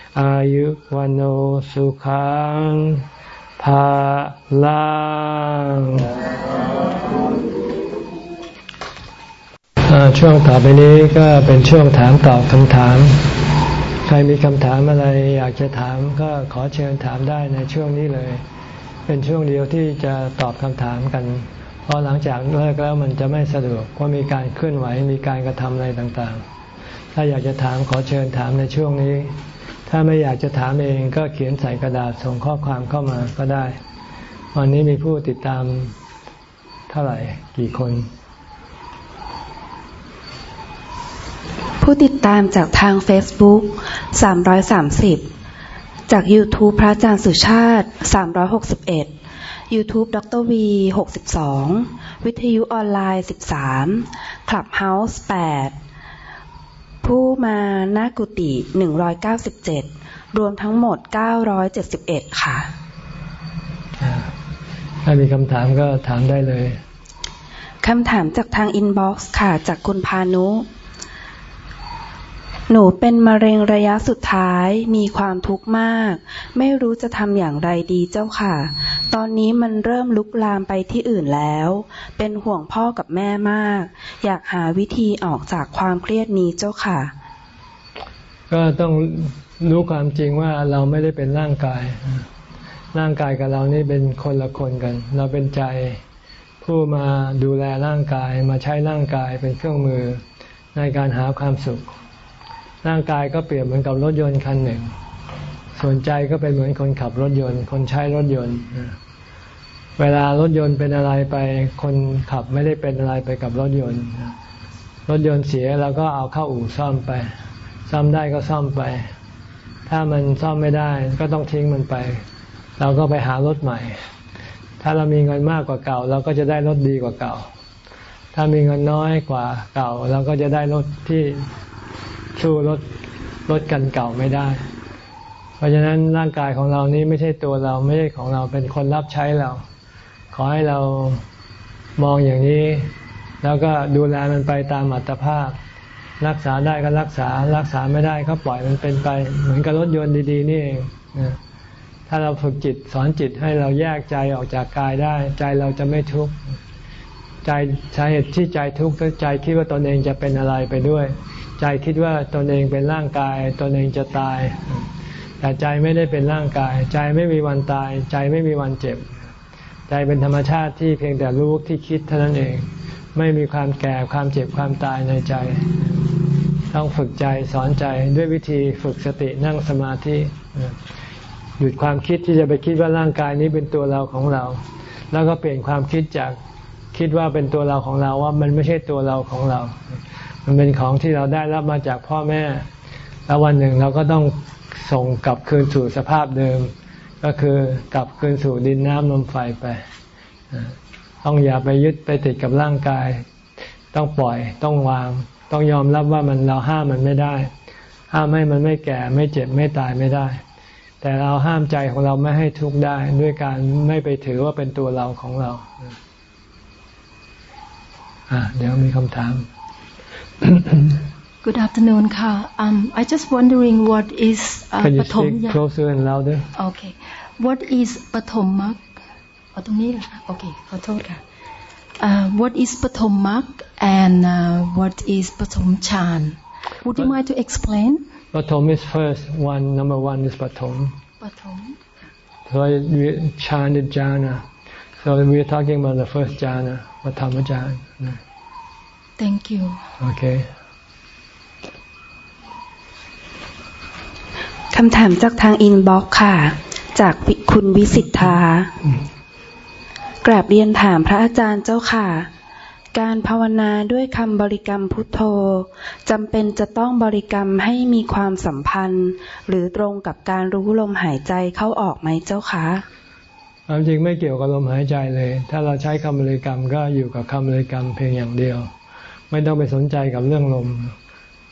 อายุวันโอสุขังภาลังช่วงต่อไปนี้ก็เป็นช่วงถามตอบคำถาม ใครมีคำถามอะไรอยากจะถามก็ขอเชิญถามได้ในช่วงนี้เลย เป็นช่วงเดียวที่จะตอบคำถามกัน เพราะหลังจากเลิกแล้วมันจะไม่สะดวกเพราะมีการเคลื่อนไหวมีการกระทำอะไรต่างๆ ถ้าอยากจะถามขอเชิญถามในช่วงนี้ ถ้าไม่อยากจะถามเองก็เขียนใส่กระดาษส่งข้อความเข้ามาก็ได้ วันนี้มีผู้ติดตามเท่าไหร่กี่คน ผู้ติดตามจากทาง Facebook 330 จาก YouTube พระอาจารย์สุชาติ 361 YouTube ดร V 62 วิทยุออนไลน์ 13 Clubhouse 8 ผู้มาหน้ากุฏิหนึ่งร้อยเก้าสิบเจ็ดรวมทั้งหมดเก้าร้อยเจ็ดสิบเอ็ดค่ะ ถ้ามีคำถามก็ถามได้เลย คำถามจากทาง inbox ค่ะ จากคุณภาณุ หนูเป็นมะเร็งระยะสุดท้ายมีความทุกข์มาก ไม่รู้จะทำอย่างไรดีเจ้าค่ะ ตอนนี้มันเริ่มลุกลามไปที่อื่นแล้ว เป็นห่วงพ่อกับแม่มาก อยากหาวิธีออกจากความเครียดนี้เจ้าค่ะ ก็ต้องรู้ความจริงว่าเราไม่ได้เป็นร่างกาย ร่างกายกับเรานี่เป็นคนละคนกัน เราเป็นใจผู้มาดูแลร่างกายมาใช้ร่างกายเป็นเครื่องมือในการหาความสุข ร่างกายก็เปรียบเหมือนกับรถยนต์คันหนึ่ง ส่วนใจก็เป็นเหมือนคนขับรถยนต์ คนใช้รถยนต์ เวลารถยนต์เป็นอะไรไป คนขับไม่ได้เป็นอะไรไปกับรถยนต์ รถยนต์เสียเราก็เอาเข้าอู่ซ่อมไป ซ่อมได้ก็ซ่อมไป ถ้ามันซ่อมไม่ได้ก็ต้องทิ้งมันไป เราก็ไปหารถใหม่ ถ้าเรามีเงินมากกว่าเก่า เราก็จะได้รถดีกว่าเก่า ถ้ามีเงินน้อยกว่าเก่า เราก็จะได้รถที่ สู้รถรถกันเก่าไม่ได้ เพราะฉะนั้นร่างกายของเรานี้ไม่ใช่ตัวเราไม่ใช่ของเราเป็นคนรับใช้เรา ขอให้เรามองอย่างนี้ แล้วก็ดูแลมันไปตามอัตภาพ รักษาได้ก็รักษารักษาไม่ได้ก็ปล่อยมันเป็นไป เหมือนกับรถยนต์ดี ๆ นี่เองถ้าเราฝึกจิตสอนจิตให้เราแยกใจออกจากกายได้ ใจเราจะไม่ทุกข์ใจสาเหตุที่ใจทุกข์ก็ใจคิดว่าตนเองจะเป็นอะไรไปด้วย ใจคิดว่าตนเองเป็นร่างกาย ตนเองจะตาย แต่ใจไม่ได้เป็นร่างกาย ใจไม่มีวันตาย ใจไม่มีวันเจ็บ ใจเป็นธรรมชาติที่เพียงแต่รู้ที่คิดเท่านั้นเอง ไม่มีความแก่ความเจ็บความตายในใจ ต้องฝึกใจสอนใจด้วยวิธีฝึกสตินั่งสมาธิหยุดความคิดที่จะไปคิดว่าร่างกายนี้เป็นตัวเราของเรา แล้วก็เปลี่ยนความคิดจากคิดว่าเป็นตัวเราของเราว่ามันไม่ใช่ตัวเราของเรา มันเป็นของที่เราได้รับมาจากพ่อแม่ แล้ววันหนึ่งเราก็ต้องส่งกลับคืนสู่สภาพเดิม ก็คือกลับคืนสู่ดินน้ำลมไฟไป ต้องอย่าไปยึดไปติดกับร่างกาย ต้องปล่อยต้องวาง ต้องยอมรับว่ามันเราห้ามมันไม่ได้ ห้ามให้มันไม่แก่ไม่เจ็บไม่ตายไม่ได้ แต่เราห้ามใจของเราไม่ให้ทุกข์ได้ ด้วยการไม่ไปถือว่าเป็นตัวเราของเรา อะเดี๋ยวมีคำถาม Good afternoon ค่ะ um I just wondering what is uh, Can you ปฐม speak ยะ closer and louder Okay what is ปฐมมรรคเอาตรงนี้เหรอคะโอเคขอโทษค่ะ uh, what is ปฐมมรรค and uh, what is ปฐมฌาน Would you mind to explain Patom is first one number one is Patom ปฐม so we chanted jhana so we are talking about the first jhana Patama jhana Thank you okay คำถามจากทางอินบ็อกซ์ค่ะ จากวิคุณวิสิทธากราบเรียนถามพระอาจารย์เจ้าค่ะ การภาวนาด้วยคำบริกรรมพุทโธจำเป็นจะต้องบริกรรมให้มีความสัมพันธ์ หรือตรงกับการรู้ลมหายใจเข้าออกไหมเจ้าคะความจริงไม่เกี่ยวกับลมหายใจเลย ถ้าเราใช้คำบริกรรมก็อยู่กับคำบริกรรมเพียงอย่างเดียว ไม่ต้องไปสนใจกับเรื่องลม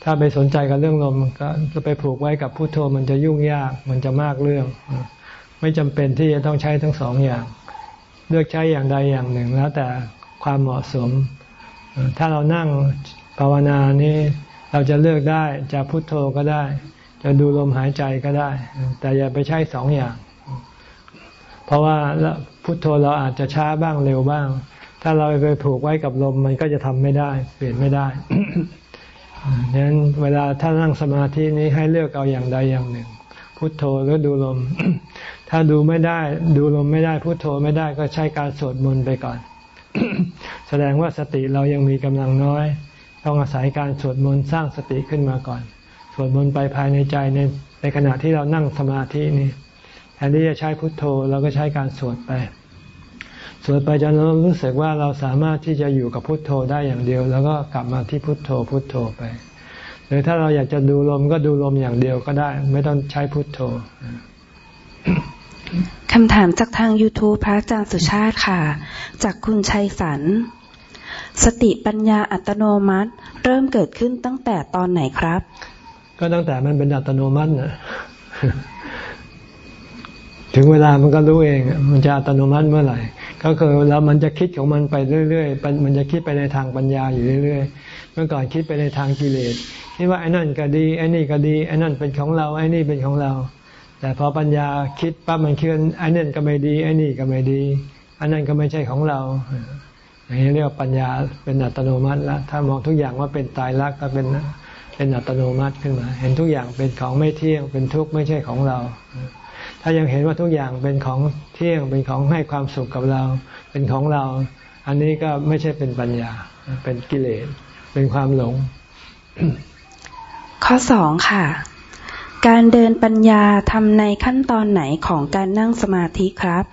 ถ้าไปสนใจกับเรื่องลมก็จะไปผูกไว้กับพุโทโธมันจะยุ่งยากมันจะมากเรื่อง ไม่จำเป็นที่จะต้องใช้ทั้งสองอย่าง เลือกใช้อย่างใดอย่างหนึ่ง แล้วแต่ความเหมาะสม ถ้าเรานั่งภาวนานี้เราจะเลือกได้จะพุโทโธก็ได้ จะดูลมหายใจก็ได้ แต่อย่าไปใช้สองอย่าง เพราะว่าพุโทโธเราอาจจะช้าบ้างเร็วบ้าง ถ้าเราไปผูกไว้กับลมมันก็จะทำไม่ได้ เปลี่ยนไม่ได้ดังนั้นเวลาถ้านั่งสมาธินี้ให้เลือกเอาอย่างใดอย่างหนึ่ง พุโทโธหรือดูลม ถ้าดูไม่ได้ ดูลมไม่ได้ พุโทโธไม่ได้ก็ใช้การสวดมนต์ไปก่อน แสดงว่าสติเรายังมีกำลังน้อย ต้องอาศัยการสวดมนต์สร้างสติขึ้นมาก่อน สวดมนต์ไปภายในใจในในขณะที่เรานั่งสมาธินี่แทนที่จะใช้พุทโธเราก็ใช้การสวดไป สวดไปจนเรารู้สึกว่าเราสามารถที่จะอยู่กับพุทโธได้อย่างเดียว แล้วก็กลับมาที่พุทโธพุทโธไป หรือถ้าเราอยากจะดูลมก็ดูลมอย่างเดียวก็ได้ ไม่ต้องใช้พุทโธคำถามจากทาง YouTube พระอาจารย์สุชาติค่ะ จากคุณชัยสันสติปัญญาอัตโนมัติ เริ่มเกิดขึ้นตั้งแต่ตอนไหนครับ ก็ตั้งแต่มันเป็นอัตโนมัตินะถึงเวลามันก็รู้เอง มันจะอัตโนมัติเมื่อไหร่ ก็คือแล้วมันจะคิดของมันไปเรื่อยๆ มันจะคิดไปในทางปัญญาอยู่เรื่อยๆ เมื่อก่อนคิดไปในทางกิเลส คิดว่าไอ้นั่นก็ดี ไอ้นี่ก็ดี ไอ้นั่นเป็นของเรา ไอ้นี่เป็นของเรา แต่พอปัญญาคิดปั๊บมันคิดไอ้นั่นก็ไม่ดี ไอ้นี่ก็ไม่ดี อันนั้นก็ไม่ใช่ของเรา อย่างนี้เรียกว่าปัญญาเป็นอัตโนมัติแล้วถ้ามองทุกอย่างว่าเป็นตายรักก็เป็นเป็นอัตโนมัติขึ้นมา เห็นทุกอย่างเป็นของไม่เที่ยง เป็นทุกข์ไม่ใช่ของเรา ถ้ายังเห็นว่าทุกอย่างเป็นของเที่ยงเป็นของให้ความสุขกับเรา เป็นของเรา อันนี้ก็ไม่ใช่เป็นปัญญา เป็นกิเลส เป็นความหลง ข้อสองค่ะ การเดินปัญญาทำในขั้นตอนไหนของการนั่งสมาธิครับ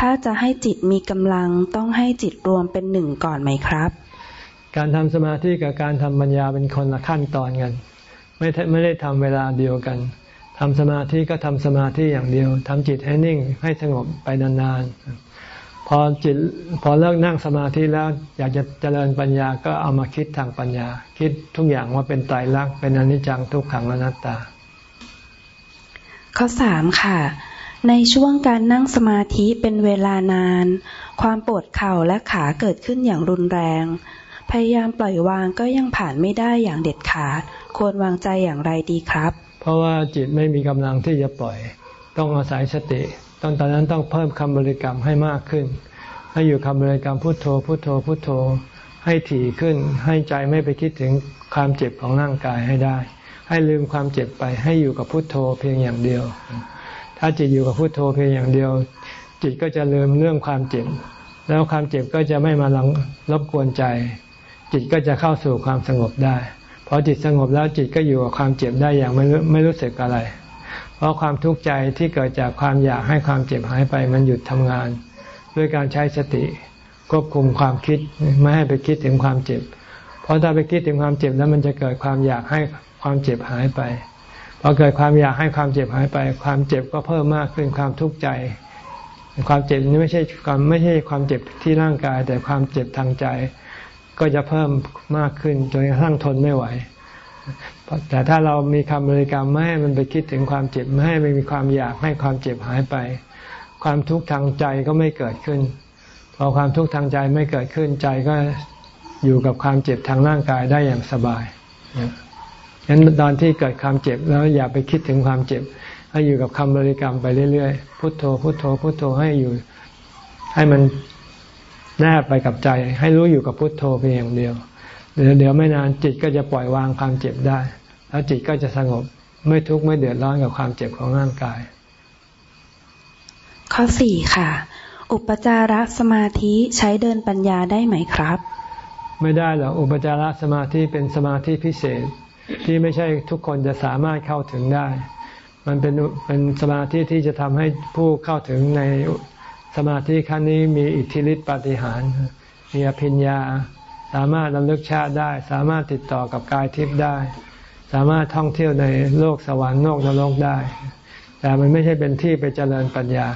ถ้าจะให้จิตมีกำลังต้องให้จิตรวมเป็นหนึ่งก่อนไหมครับ การทำสมาธิกับการทำปัญญาเป็นคนละขั้นตอนกัน ไม่ไม่ได้ทำเวลาเดียวกัน ทำสมาธิก็ทำสมาธิอย่างเดียวทำจิตให้นิ่งให้สงบไปนานๆ พอจิตพอเลิกนั่งสมาธิแล้วอยากจะเจริญปัญญาก็เอามาคิดทางปัญญา คิดทุกอย่างว่าเป็นไตรลักษณ์เป็นอนิจจังทุกขังอนัตตา ข้อสามค่ะ ในช่วงการนั่งสมาธิเป็นเวลานาน ความปวดเข่าและขาเกิดขึ้นอย่างรุนแรง พยายามปล่อยวางก็ยังผ่านไม่ได้อย่างเด็ดขาด ควรวางใจอย่างไรดีครับ เพราะว่าจิตไม่มีกำลังที่จะปล่อย ต้องอาศัยสติต้องตอนนั้นต้องเพิ่มคำบริกรรมให้มากขึ้น ให้อยู่คำบริกรรมพุทโธ พุทโธ พุทโธ ให้ถี่ขึ้น ให้ใจไม่ไปคิดถึงความเจ็บของร่างกายให้ได้ ให้ลืมความเจ็บไป ให้อยู่กับพุทโธเพียงอย่างเดียว ถ้าจิตอยู่กับพุทโธเพียงอย่างเดียว จิตก็จะลืมเรื่องความเจ็บ แล้วความเจ็บก็จะไม่มาลังรบกวนใจ จิตก็จะเข้าสู่ความสงบได้ พอจิตสงบแล้วจิตก็อยู่กับความเจ็บได้อย่างไม่ไม่รู้สึกอะไร เพราะความทุกข์ใจที่เกิดจากความอยากให้ความเจ็บหายไปมันหยุดทำงาน ด้วยการใช้สติควบคุมความคิดไม่ให้ไปคิดถึงความเจ็บ เพราะถ้าไปคิดถึงความเจ็บแล้วมันจะเกิดความอยากให้ความเจ็บหายไปพอเกิดความอยากให้ความเจ็บหายไป ความเจ็บก็เพิ่มมากขึ้นความทุกข์ใจ ความเจ็บนี้ไม่ใช่ความไม่ใช่ความเจ็บที่ร่างกาย แต่ความเจ็บทางใจ ก็จะเพิ่มมากขึ้นจนกระทั่งทนไม่ไหว แต่ถ้าเรามีคำบริกรรมไม่ให้มันไปคิดถึงความเจ็บไม่ให้มันมีความอยากให้ความเจ็บหายไป ความทุกข์ทางใจก็ไม่เกิดขึ้น พอความทุกข์ทางใจไม่เกิดขึ้นใจก็อยู่กับความเจ็บทางร่างกายได้อย่างสบายฉะนั้นตอนที่เกิดความเจ็บแล้วอย่าไปคิดถึงความเจ็บ ให้อยู่กับคำบริกรรมไปเรื่อยๆ พุทโธ พุทโธ พุทโธให้อยู่ ให้มัน แนบไปกับใจ ให้รู้อยู่กับพุทโธเพียงอย่างเดียวเดี๋ยวเดี๋ยวไม่นานจิตก็จะปล่อยวางความเจ็บได้ แล้วจิตก็จะสงบไม่ทุกข์ไม่เดือดร้อนกับความเจ็บของร่างกาย ข้อสี่ค่ะ อุปจารสมาธิใช้เดินปัญญาได้ไหมครับ ไม่ได้หรอกอุปจารสมาธิเป็นสมาธิพิเศษ ที่ไม่ใช่ทุกคนจะสามารถเข้าถึงได้ มันเป็นเป็นสมาธิที่จะทำให้ผู้เข้าถึงใน สมาธิขั้นนี้มีอิทธิฤทธิปาฏิหาริย์มีอภิญญา สามารถระลึกชาติได้ สามารถติดต่อกับกายทิพย์ได้ สามารถท่องเที่ยวในโลกสวรรค์โลกนรกได้ แต่มันไม่ใช่เป็นที่ไปเจริญปัญญา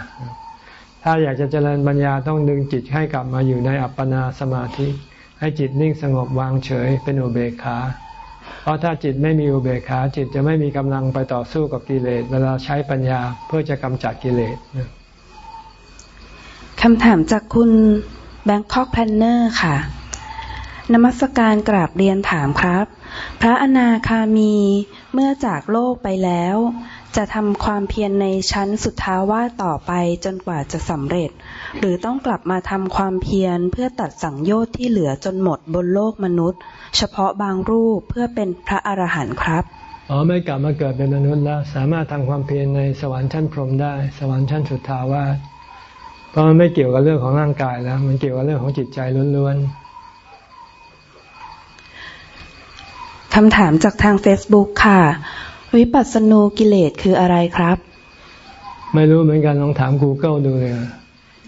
ถ้าอยากจะเจริญปัญญาต้องดึงจิตให้กลับมาอยู่ในอัปปนาสมาธิ ให้จิตนิ่งสงบวางเฉยเป็นอุเบกขาเพราะถ้าจิตไม่มีอุเบกขาจิตจะไม่มีกำลังไปต่อสู้กับกิเลสเวลาใช้ปัญญาเพื่อจะกำจัดกิเลส คำถามจากคุณ Bangkok Planner ค่ะ นมัสการกราบเรียนถามครับ พระอนาคามีเมื่อจากโลกไปแล้ว จะทำความเพียรในชั้นสุทธาวาสต่อไปจนกว่าจะสำเร็จ หรือต้องกลับมาทำความเพียรเพื่อตัดสังโยชน์ที่เหลือจนหมดบนโลกมนุษย์ เฉพาะบางรูปเพื่อเป็นพระอรหันต์ครับอ๋อไม่กลับมาเกิดเป็นมนุษย์แล้ว สามารถทำความเพียรในสวรรค์ชั้นพรหมได้ สวรรค์ชั้นสุดท้าวาส ราะมันไม่เกี่ยวกับเรื่องของร่างกายแล้ว มันเกี่ยวกับเรื่องของจิตใจล้วนๆคำถามจากทาง Facebook ค่ะ วิปัสสนูกิเลสคืออะไรครับ ไม่รู้เหมือนกันลองถาม Google ดูเลย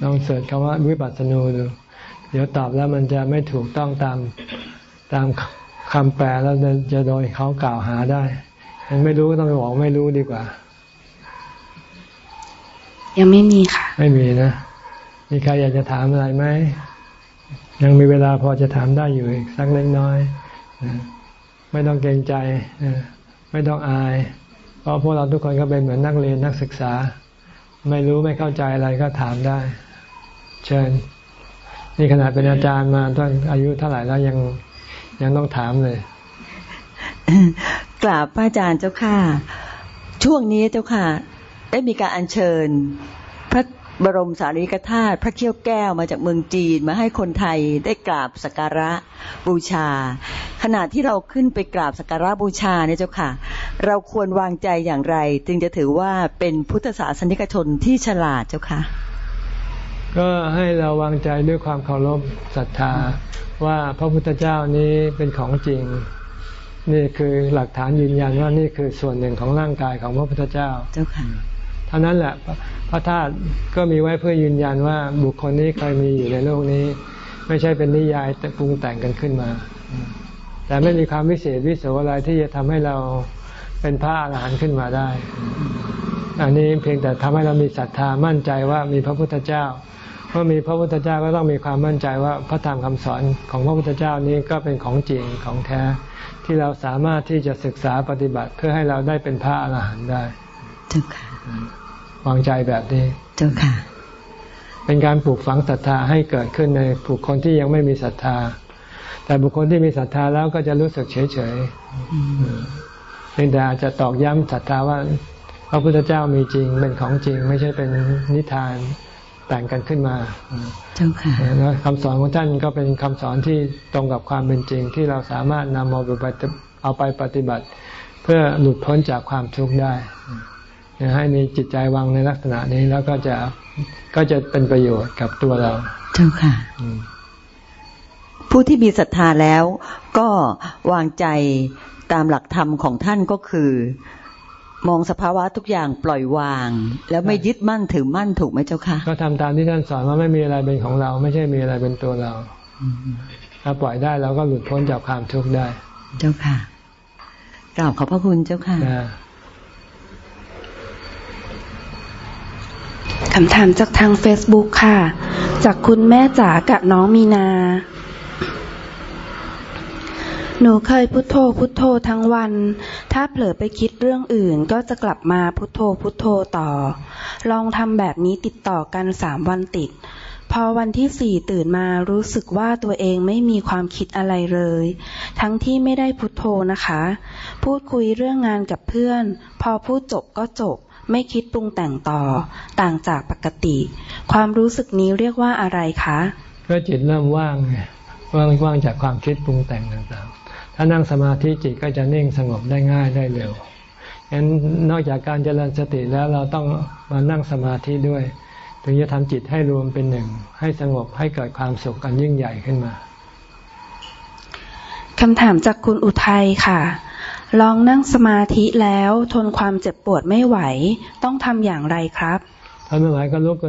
ลองเสิร์ชคำว่าวิปัสสนูดู เดี๋ยวตอบแล้วมันจะไม่ถูกต้องตามตามคำแปลแล้วจะโดยเขากล่าวหาได้มันไม่รู้ก็ต้องไปบอกไม่รู้ดีกว่า ยังไม่มีค่ะ ไม่มีนะ มีใครอยากจะถามอะไรไหม ยังมีเวลาพอจะถามได้อยู่อีกสักเล็กน้อย ไม่ต้องเกรงใจ ไม่ต้องอาย เพราะพวกเราทุกคนก็เป็นเหมือนนักเรียนนักศึกษา ไม่รู้ไม่เข้าใจอะไรก็ถามได้ เชิญ นี่ขนาดเป็นอาจารย์มาตอนอายุเท่าไหร่แล้วยังยังต้องถามเลย กราบพระอาจารย์เจ้าค่ะ ช่วงนี้เจ้าค่ะ ได้มีการอัญเชิญ บรมสารีริกธาตุพระเขี้ยวแก้วมาจากเมืองจีนมาให้คนไทยได้กราบสักการะบูชา ขณะที่เราขึ้นไปกราบสักการะบูชาเนี่ยเจ้าค่ะ เราควรวางใจอย่างไร จึงจะถือว่าเป็นพุทธศาสนิกชนที่ฉลาดเจ้าค่ะ ก็ให้เราวางใจด้วยความเคารพศรัทธาว่าพระพุทธเจ้านี้เป็นของจริง นี่คือหลักฐานยืนยันว่านี่คือส่วนหนึ่งของร่างกายของพระพุทธเจ้าเจ้าค่ะ เท่านั้นแหละพระธาตุก็มีไว้เพื่อยืนยันว่าบุคคลนี้เคยมีอยู่ในโลกนี้ ไม่ใช่เป็นนิยายแต่ปรุงแต่งกันขึ้นมา แต่ไม่มีความวิเศษวิโสอะไรที่จะทำให้เราเป็นพระอรหันต์ขึ้นมาได้ อันนี้เพียงแต่ทำให้เรามีศรัทธามั่นใจว่ามีพระพุทธเจ้าเมื่อมีพระพุทธเจ้าก็ต้องมีความมั่นใจว่าพระธรรมคำสอนของพระพุทธเจ้านี้ก็เป็นของจริงของแท้ ที่เราสามารถที่จะศึกษาปฏิบัติเพื่อให้เราได้เป็นพระอรหันต์ได้เจ้าค่ะ วางใจแบบนี้ เจ้าค่ะ เป็นการปลูกฝังศรัทธาให้เกิดขึ้นในบุคคลที่ยังไม่มีศรัทธา แต่บุคคลที่มีศรัทธาแล้วก็จะรู้สึกเฉยเฉยเพียงแต่อาจจะตอกย้ำศรัทธาว่าพระพุทธเจ้ามีจริงเป็นของจริง ไม่ใช่เป็นนิทานแต่งกันขึ้นมา เจ้าค่ะแล้วคำสอนของท่านก็เป็นคำสอนที่ตรงกับความเป็นจริง ที่เราสามารถนำเอาไปเอาไปปฏิบัติ เพื่อหลุดพ้นจากความทุกข์ได้ ให้มีจิตใจวางในลักษณะนี้แล้วก็จะก็จะเป็นประโยชน์กับตัวเราเจ้าค่ะผู้ที่มีศรัทธาแล้วก็วางใจตามหลักธรรมของท่านก็คือ มองสภาวะทุกอย่างปล่อยวาง แล้วไม่ยึดมั่นถือมั่นถูกไหมเจ้าค่ะ ก็ทำตามที่ท่านสอนว่าไม่มีอะไรเป็นของเรา ไม่ใช่มีอะไรเป็นตัวเราถ้าปล่อยได้เราก็หลุดพ้นจากความทุกข์ได้ เจ้าค่ะกราบขอบพระคุณเจ้าค่ะ คำถามจากทาง Facebook ค่ะ จากคุณแม่จ๋ากับน้องมีนา หนูเคยพุโทโธพุโทโธทั้งวัน ถ้าเผลอไปคิดเรื่องอื่นก็จะกลับมาพุโทโธพุโทโธต่อ ลองทำแบบนี้ติดต่อกันสามวันติด พอวันที่สี่ตื่นมารู้สึกว่าตัวเองไม่มีความคิดอะไรเลย ทั้งที่ไม่ได้พุโทโธนะคะ พูดคุยเรื่องงานกับเพื่อน พอพูดจบก็จบ ไม่คิดปรุงแต่งต่อ ต่างจากปกติ ความรู้สึกนี้เรียกว่าอะไรคะ ก็จิตเริ่มว่างไงว่างว่างจากความคิดปรุงแต่งต่างๆ ถ้านั่งสมาธิจิตก็จะนิ่งสงบได้ง่ายได้เร็วงั้นนอกจากการเจริญสติแล้วเราต้องมานั่งสมาธิด้วย ถึงจะทำจิตให้รวมเป็นหนึ่ง ให้สงบให้เกิดความสุขกันยิ่งใหญ่ขึ้นมาคำถามจากคุณอุทัยค่ะ ลองนั่งสมาธิแล้วทนความเจ็บปวดไม่ไหว ต้องทำอย่างไรครับถ้าไม่ไหวก็ลุกเ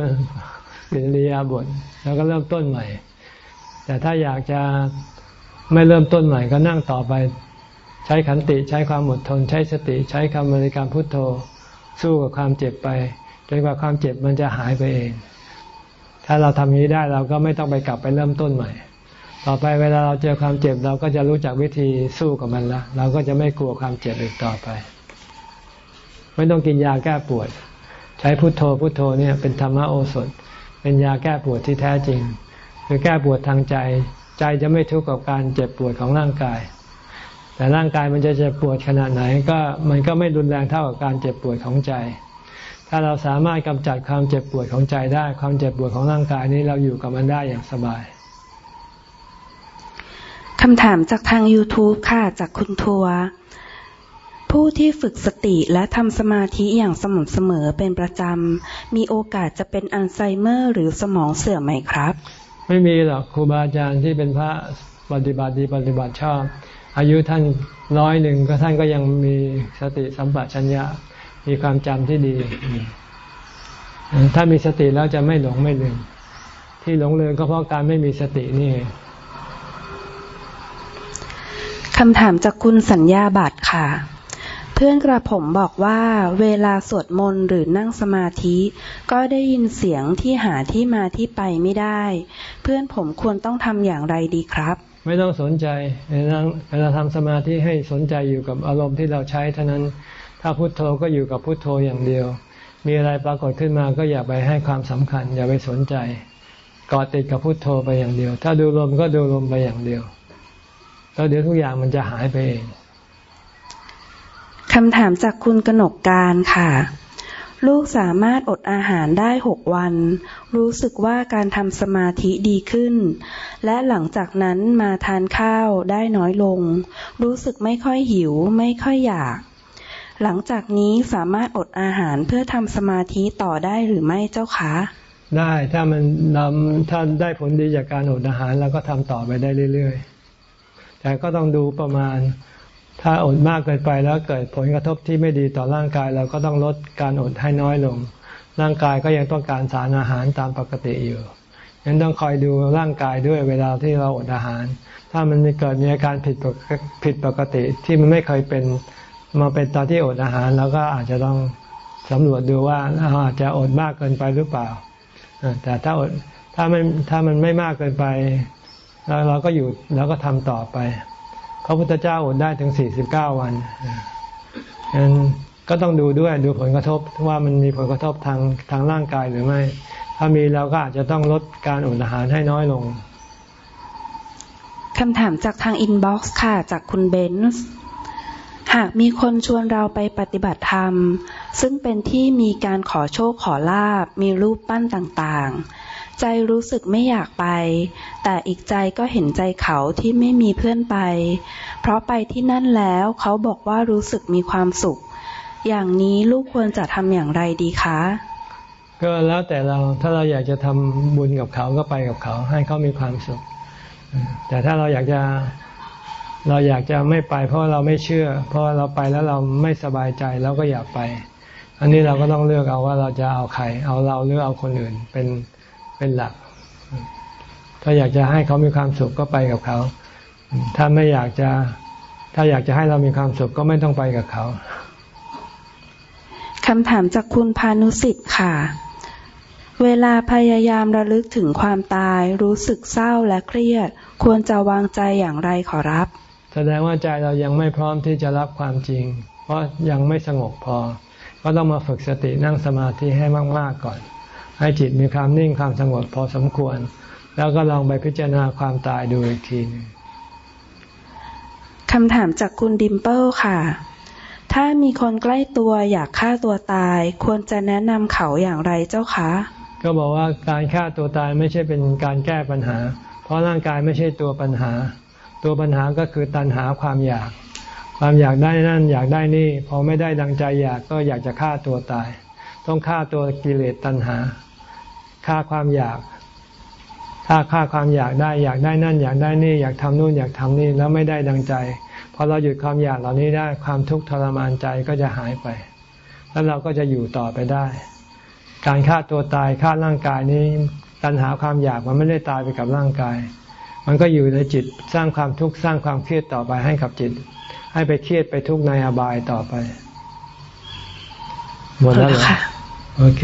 ปลี่ยนรียาบทแล้วก็เริ่มต้นใหม่ แต่ถ้าอยากจะไม่เริ่มต้นใหม่ก็นั่งต่อไป ใช้ขันติใช้ความอดทน ใช้สติใช้คำบริกรรมพุทโธ สู้กับความเจ็บไปจนกว่าความเจ็บมันจะหายไปเอง ถ้าเราทำนี้ได้เราก็ไม่ต้องไปกลับไปเริ่มต้นใหม่ ต่อไปเวลาเราเจอความเจ็บเราก็จะรู้จักวิธีสู้กับมันละเราก็จะไม่กลัวความเจ็บอีกต่อไป ไม่ต้องกินยาแก้ปวด ใช้พุทโธพุทโธเนี่ยเป็นธรรมโอสถ เป็นยาแก้ปวดที่แท้จริง คือแก้ปวดทางใจ ใจจะไม่ทุกข์กับการเจ็บปวดของร่างกาย แต่ร่างกายมันจะเจ็บปวดขนาดไหน ก็มันก็ไม่รุนแรงเท่ากับการเจ็บปวดของใจ ถ้าเราสามารถกำจัดความเจ็บปวดของใจได้ ความเจ็บปวดของร่างกายนี้เราอยู่กับมันได้อย่างสบาย คำถามจากทาง YouTube ค่ะ จากคุณทัว ผู้ที่ฝึกสติและทำสมาธิอย่างสม่ำเสมอเป็นประจำ มีโอกาสจะเป็นอัลไซเมอร์ หรือสมองเสื่อมไหมครับ ไม่มีหรอกครูบาอาจารย์ที่เป็นพระปฏิบัติดีปฏิบัติชอบ อายุท่านร้อยหนึ่งก็ท่านก็ยังมีสติสัมปชัญญะ มีความจำที่ดี ถ้ามีสติแล้วจะไม่หลงไม่ลืมที่หลงลืมก็เพราะการไม่มีสตินี่ คำถามจากคุณสัญญาบัตรค่ะ เพื่อนกระผมบอกว่าเวลาสวดมนต์หรือนั่งสมาธิ ก็ได้ยินเสียงที่หาที่มาที่ไปไม่ได้ เพื่อนผมควรต้องทำอย่างไรดีครับ ไม่ต้องสนใจเวลาเวลาทำสมาธิให้สนใจอยู่กับอารมณ์ที่เราใช้เท่านั้น ถ้าพุโทโธก็อยู่กับพุโทโธอย่างเดียว มีอะไรปรากฏขึ้นมาก็อย่าไปให้ความสำคัญ อย่าไปสนใจกอดติดกับพุโทโธไปอย่างเดียว ถ้าดูลมก็ดูลมไปอย่างเดียว แล้วเดี๋ยวทุกอย่างมันจะหายไปเองคำถามจากคุณกนกการค่ะ ลูกสามารถอดอาหารได้หกวัน รู้สึกว่าการทำสมาธิดีขึ้น และหลังจากนั้นมาทานข้าวได้น้อยลง รู้สึกไม่ค่อยหิว ไม่ค่อยอยาก หลังจากนี้สามารถอดอาหารเพื่อทำสมาธิต่อได้หรือไม่เจ้าคะ ได้ถ้ามันนำถ้าได้ผลดีจากการอดอาหารเราก็ทำต่อไปได้เรื่อยๆ แต่ก็ต้องดูประมาณ ถ้าอดมากเกินไปแล้วเกิดผลกระทบที่ไม่ดีต่อร่างกายเราก็ต้องลดการอดให้น้อยลง ร่างกายก็ยังต้องการสารอาหารตามปกติอยู่ยังต้องคอยดูร่างกายด้วยเวลาที่เราอดอาหาร ถ้ามันมีเกิดมีอาการผิดผิดปกติที่มันไม่เคยเป็นมาเป็นตอนที่อดอาหารเราก็อาจจะต้องสำรวจดูว่าอาจจะอดมากเกินไปหรือเปล่าแต่ถ้าอดถ้ามันถ้ามันไม่มากเกินไป แล้วเราก็อยู่แล้วก็ทำต่อไป พระพุทธเจ้าอดได้ถึงสี่สิบเก้าวันฉะนั้นก็ต้องดูด้วยดูผลกระทบว่ามันมีผลกระทบทางทางร่างกายหรือไม่ ถ้ามีเราก็อาจจะต้องลดการอดอาหารให้น้อยลงคำถามจากทาง inbox ค่ะ จากคุณเบนส์หากมีคนชวนเราไปปฏิบัติธรรม ซึ่งเป็นที่มีการขอโชคขอลาบมีรูปปั้นต่างๆ ใจรู้สึกไม่อยากไป แต่อีกใจก็เห็นใจเขาที่ไม่มีเพื่อนไป เพราะไปที่นั่นแล้วเขาบอกว่ารู้สึกมีความสุข อย่างนี้ลูกควรจะทำอย่างไรดีคะ ก็แล้วแต่เราถ้าเราอยากจะทำบุญกับเขาก็ไปกับเขา ให้เขามีความสุข แต่ถ้าเราอยากจะเราอยากจะไม่ไป เพราะเราไม่เชื่อ เพราะเราไปแล้วเราไม่สบายใจเราก็อยากไป อันนี้เราก็ต้องเลือกเอาว่าเราจะเอาใคร เอาเราหรือเอาคนอื่นเป็น เป็นหลัก ถ้าอยากจะให้เขามีความสุขก็ไปกับเขา ถ้าไม่อยากจะ ถ้าอยากจะให้เรามีความสุขก็ไม่ต้องไปกับเขาคำถามจากคุณพานุสิทธิ์ค่ะ เวลาพยายามระลึกถึงความตายรู้สึกเศร้าและเครียด ควรจะวางใจอย่างไรขอรับ แสดงว่าใจเรายังไม่พร้อมที่จะรับความจริง เพราะยังไม่สงบพอ ก็ต้องมาฝึกสตินั่งสมาธิให้มาก ๆ ก่อน ให้จิตมีความนิ่งความสงบพอสมควร แล้วก็ลองไปพิจารณาความตายดูอีกทีนึงคำถามจากคุณดิมเปิลค่ะ ถ้ามีคนใกล้ตัวอยากฆ่าตัวตาย ควรจะแนะนำเขาอย่างไรเจ้าคะ ก็บอกว่าการฆ่าตัวตายไม่ใช่เป็นการแก้ปัญหา เพราะร่างกายไม่ใช่ตัวปัญหา ตัวปัญหาก็คือตัณหาความอยาก ความอยากได้นั่นอยากได้นี่ พอไม่ได้ดังใจอยากก็อยากจะฆ่าตัวตาย ต้องฆ่าตัวกิเลสตัณหา ฆ่าความอยาก ถ้าฆ่าความอยากได้ อยากได้นั่น อยากได้นี่ อยากทำนู่นอยากทำนี่แล้วไม่ได้ดังใจพอเราหยุดความอยากเหล่านี้ได้ความทุกข์ทรมานใจก็จะหายไป แล้วเราก็จะอยู่ต่อไปได้ การฆ่าตัวตายฆ่าร่างกายนี้ตัณหาความอยากมันไม่ได้ตายไปกับร่างกาย มันก็อยู่ในจิตสร้างความทุกข์สร้างความเครียดต่อไปให้กับจิต ให้ไปเครียดไปทุกข์ในอบายต่อไปหมดแล้วเหรอโอเค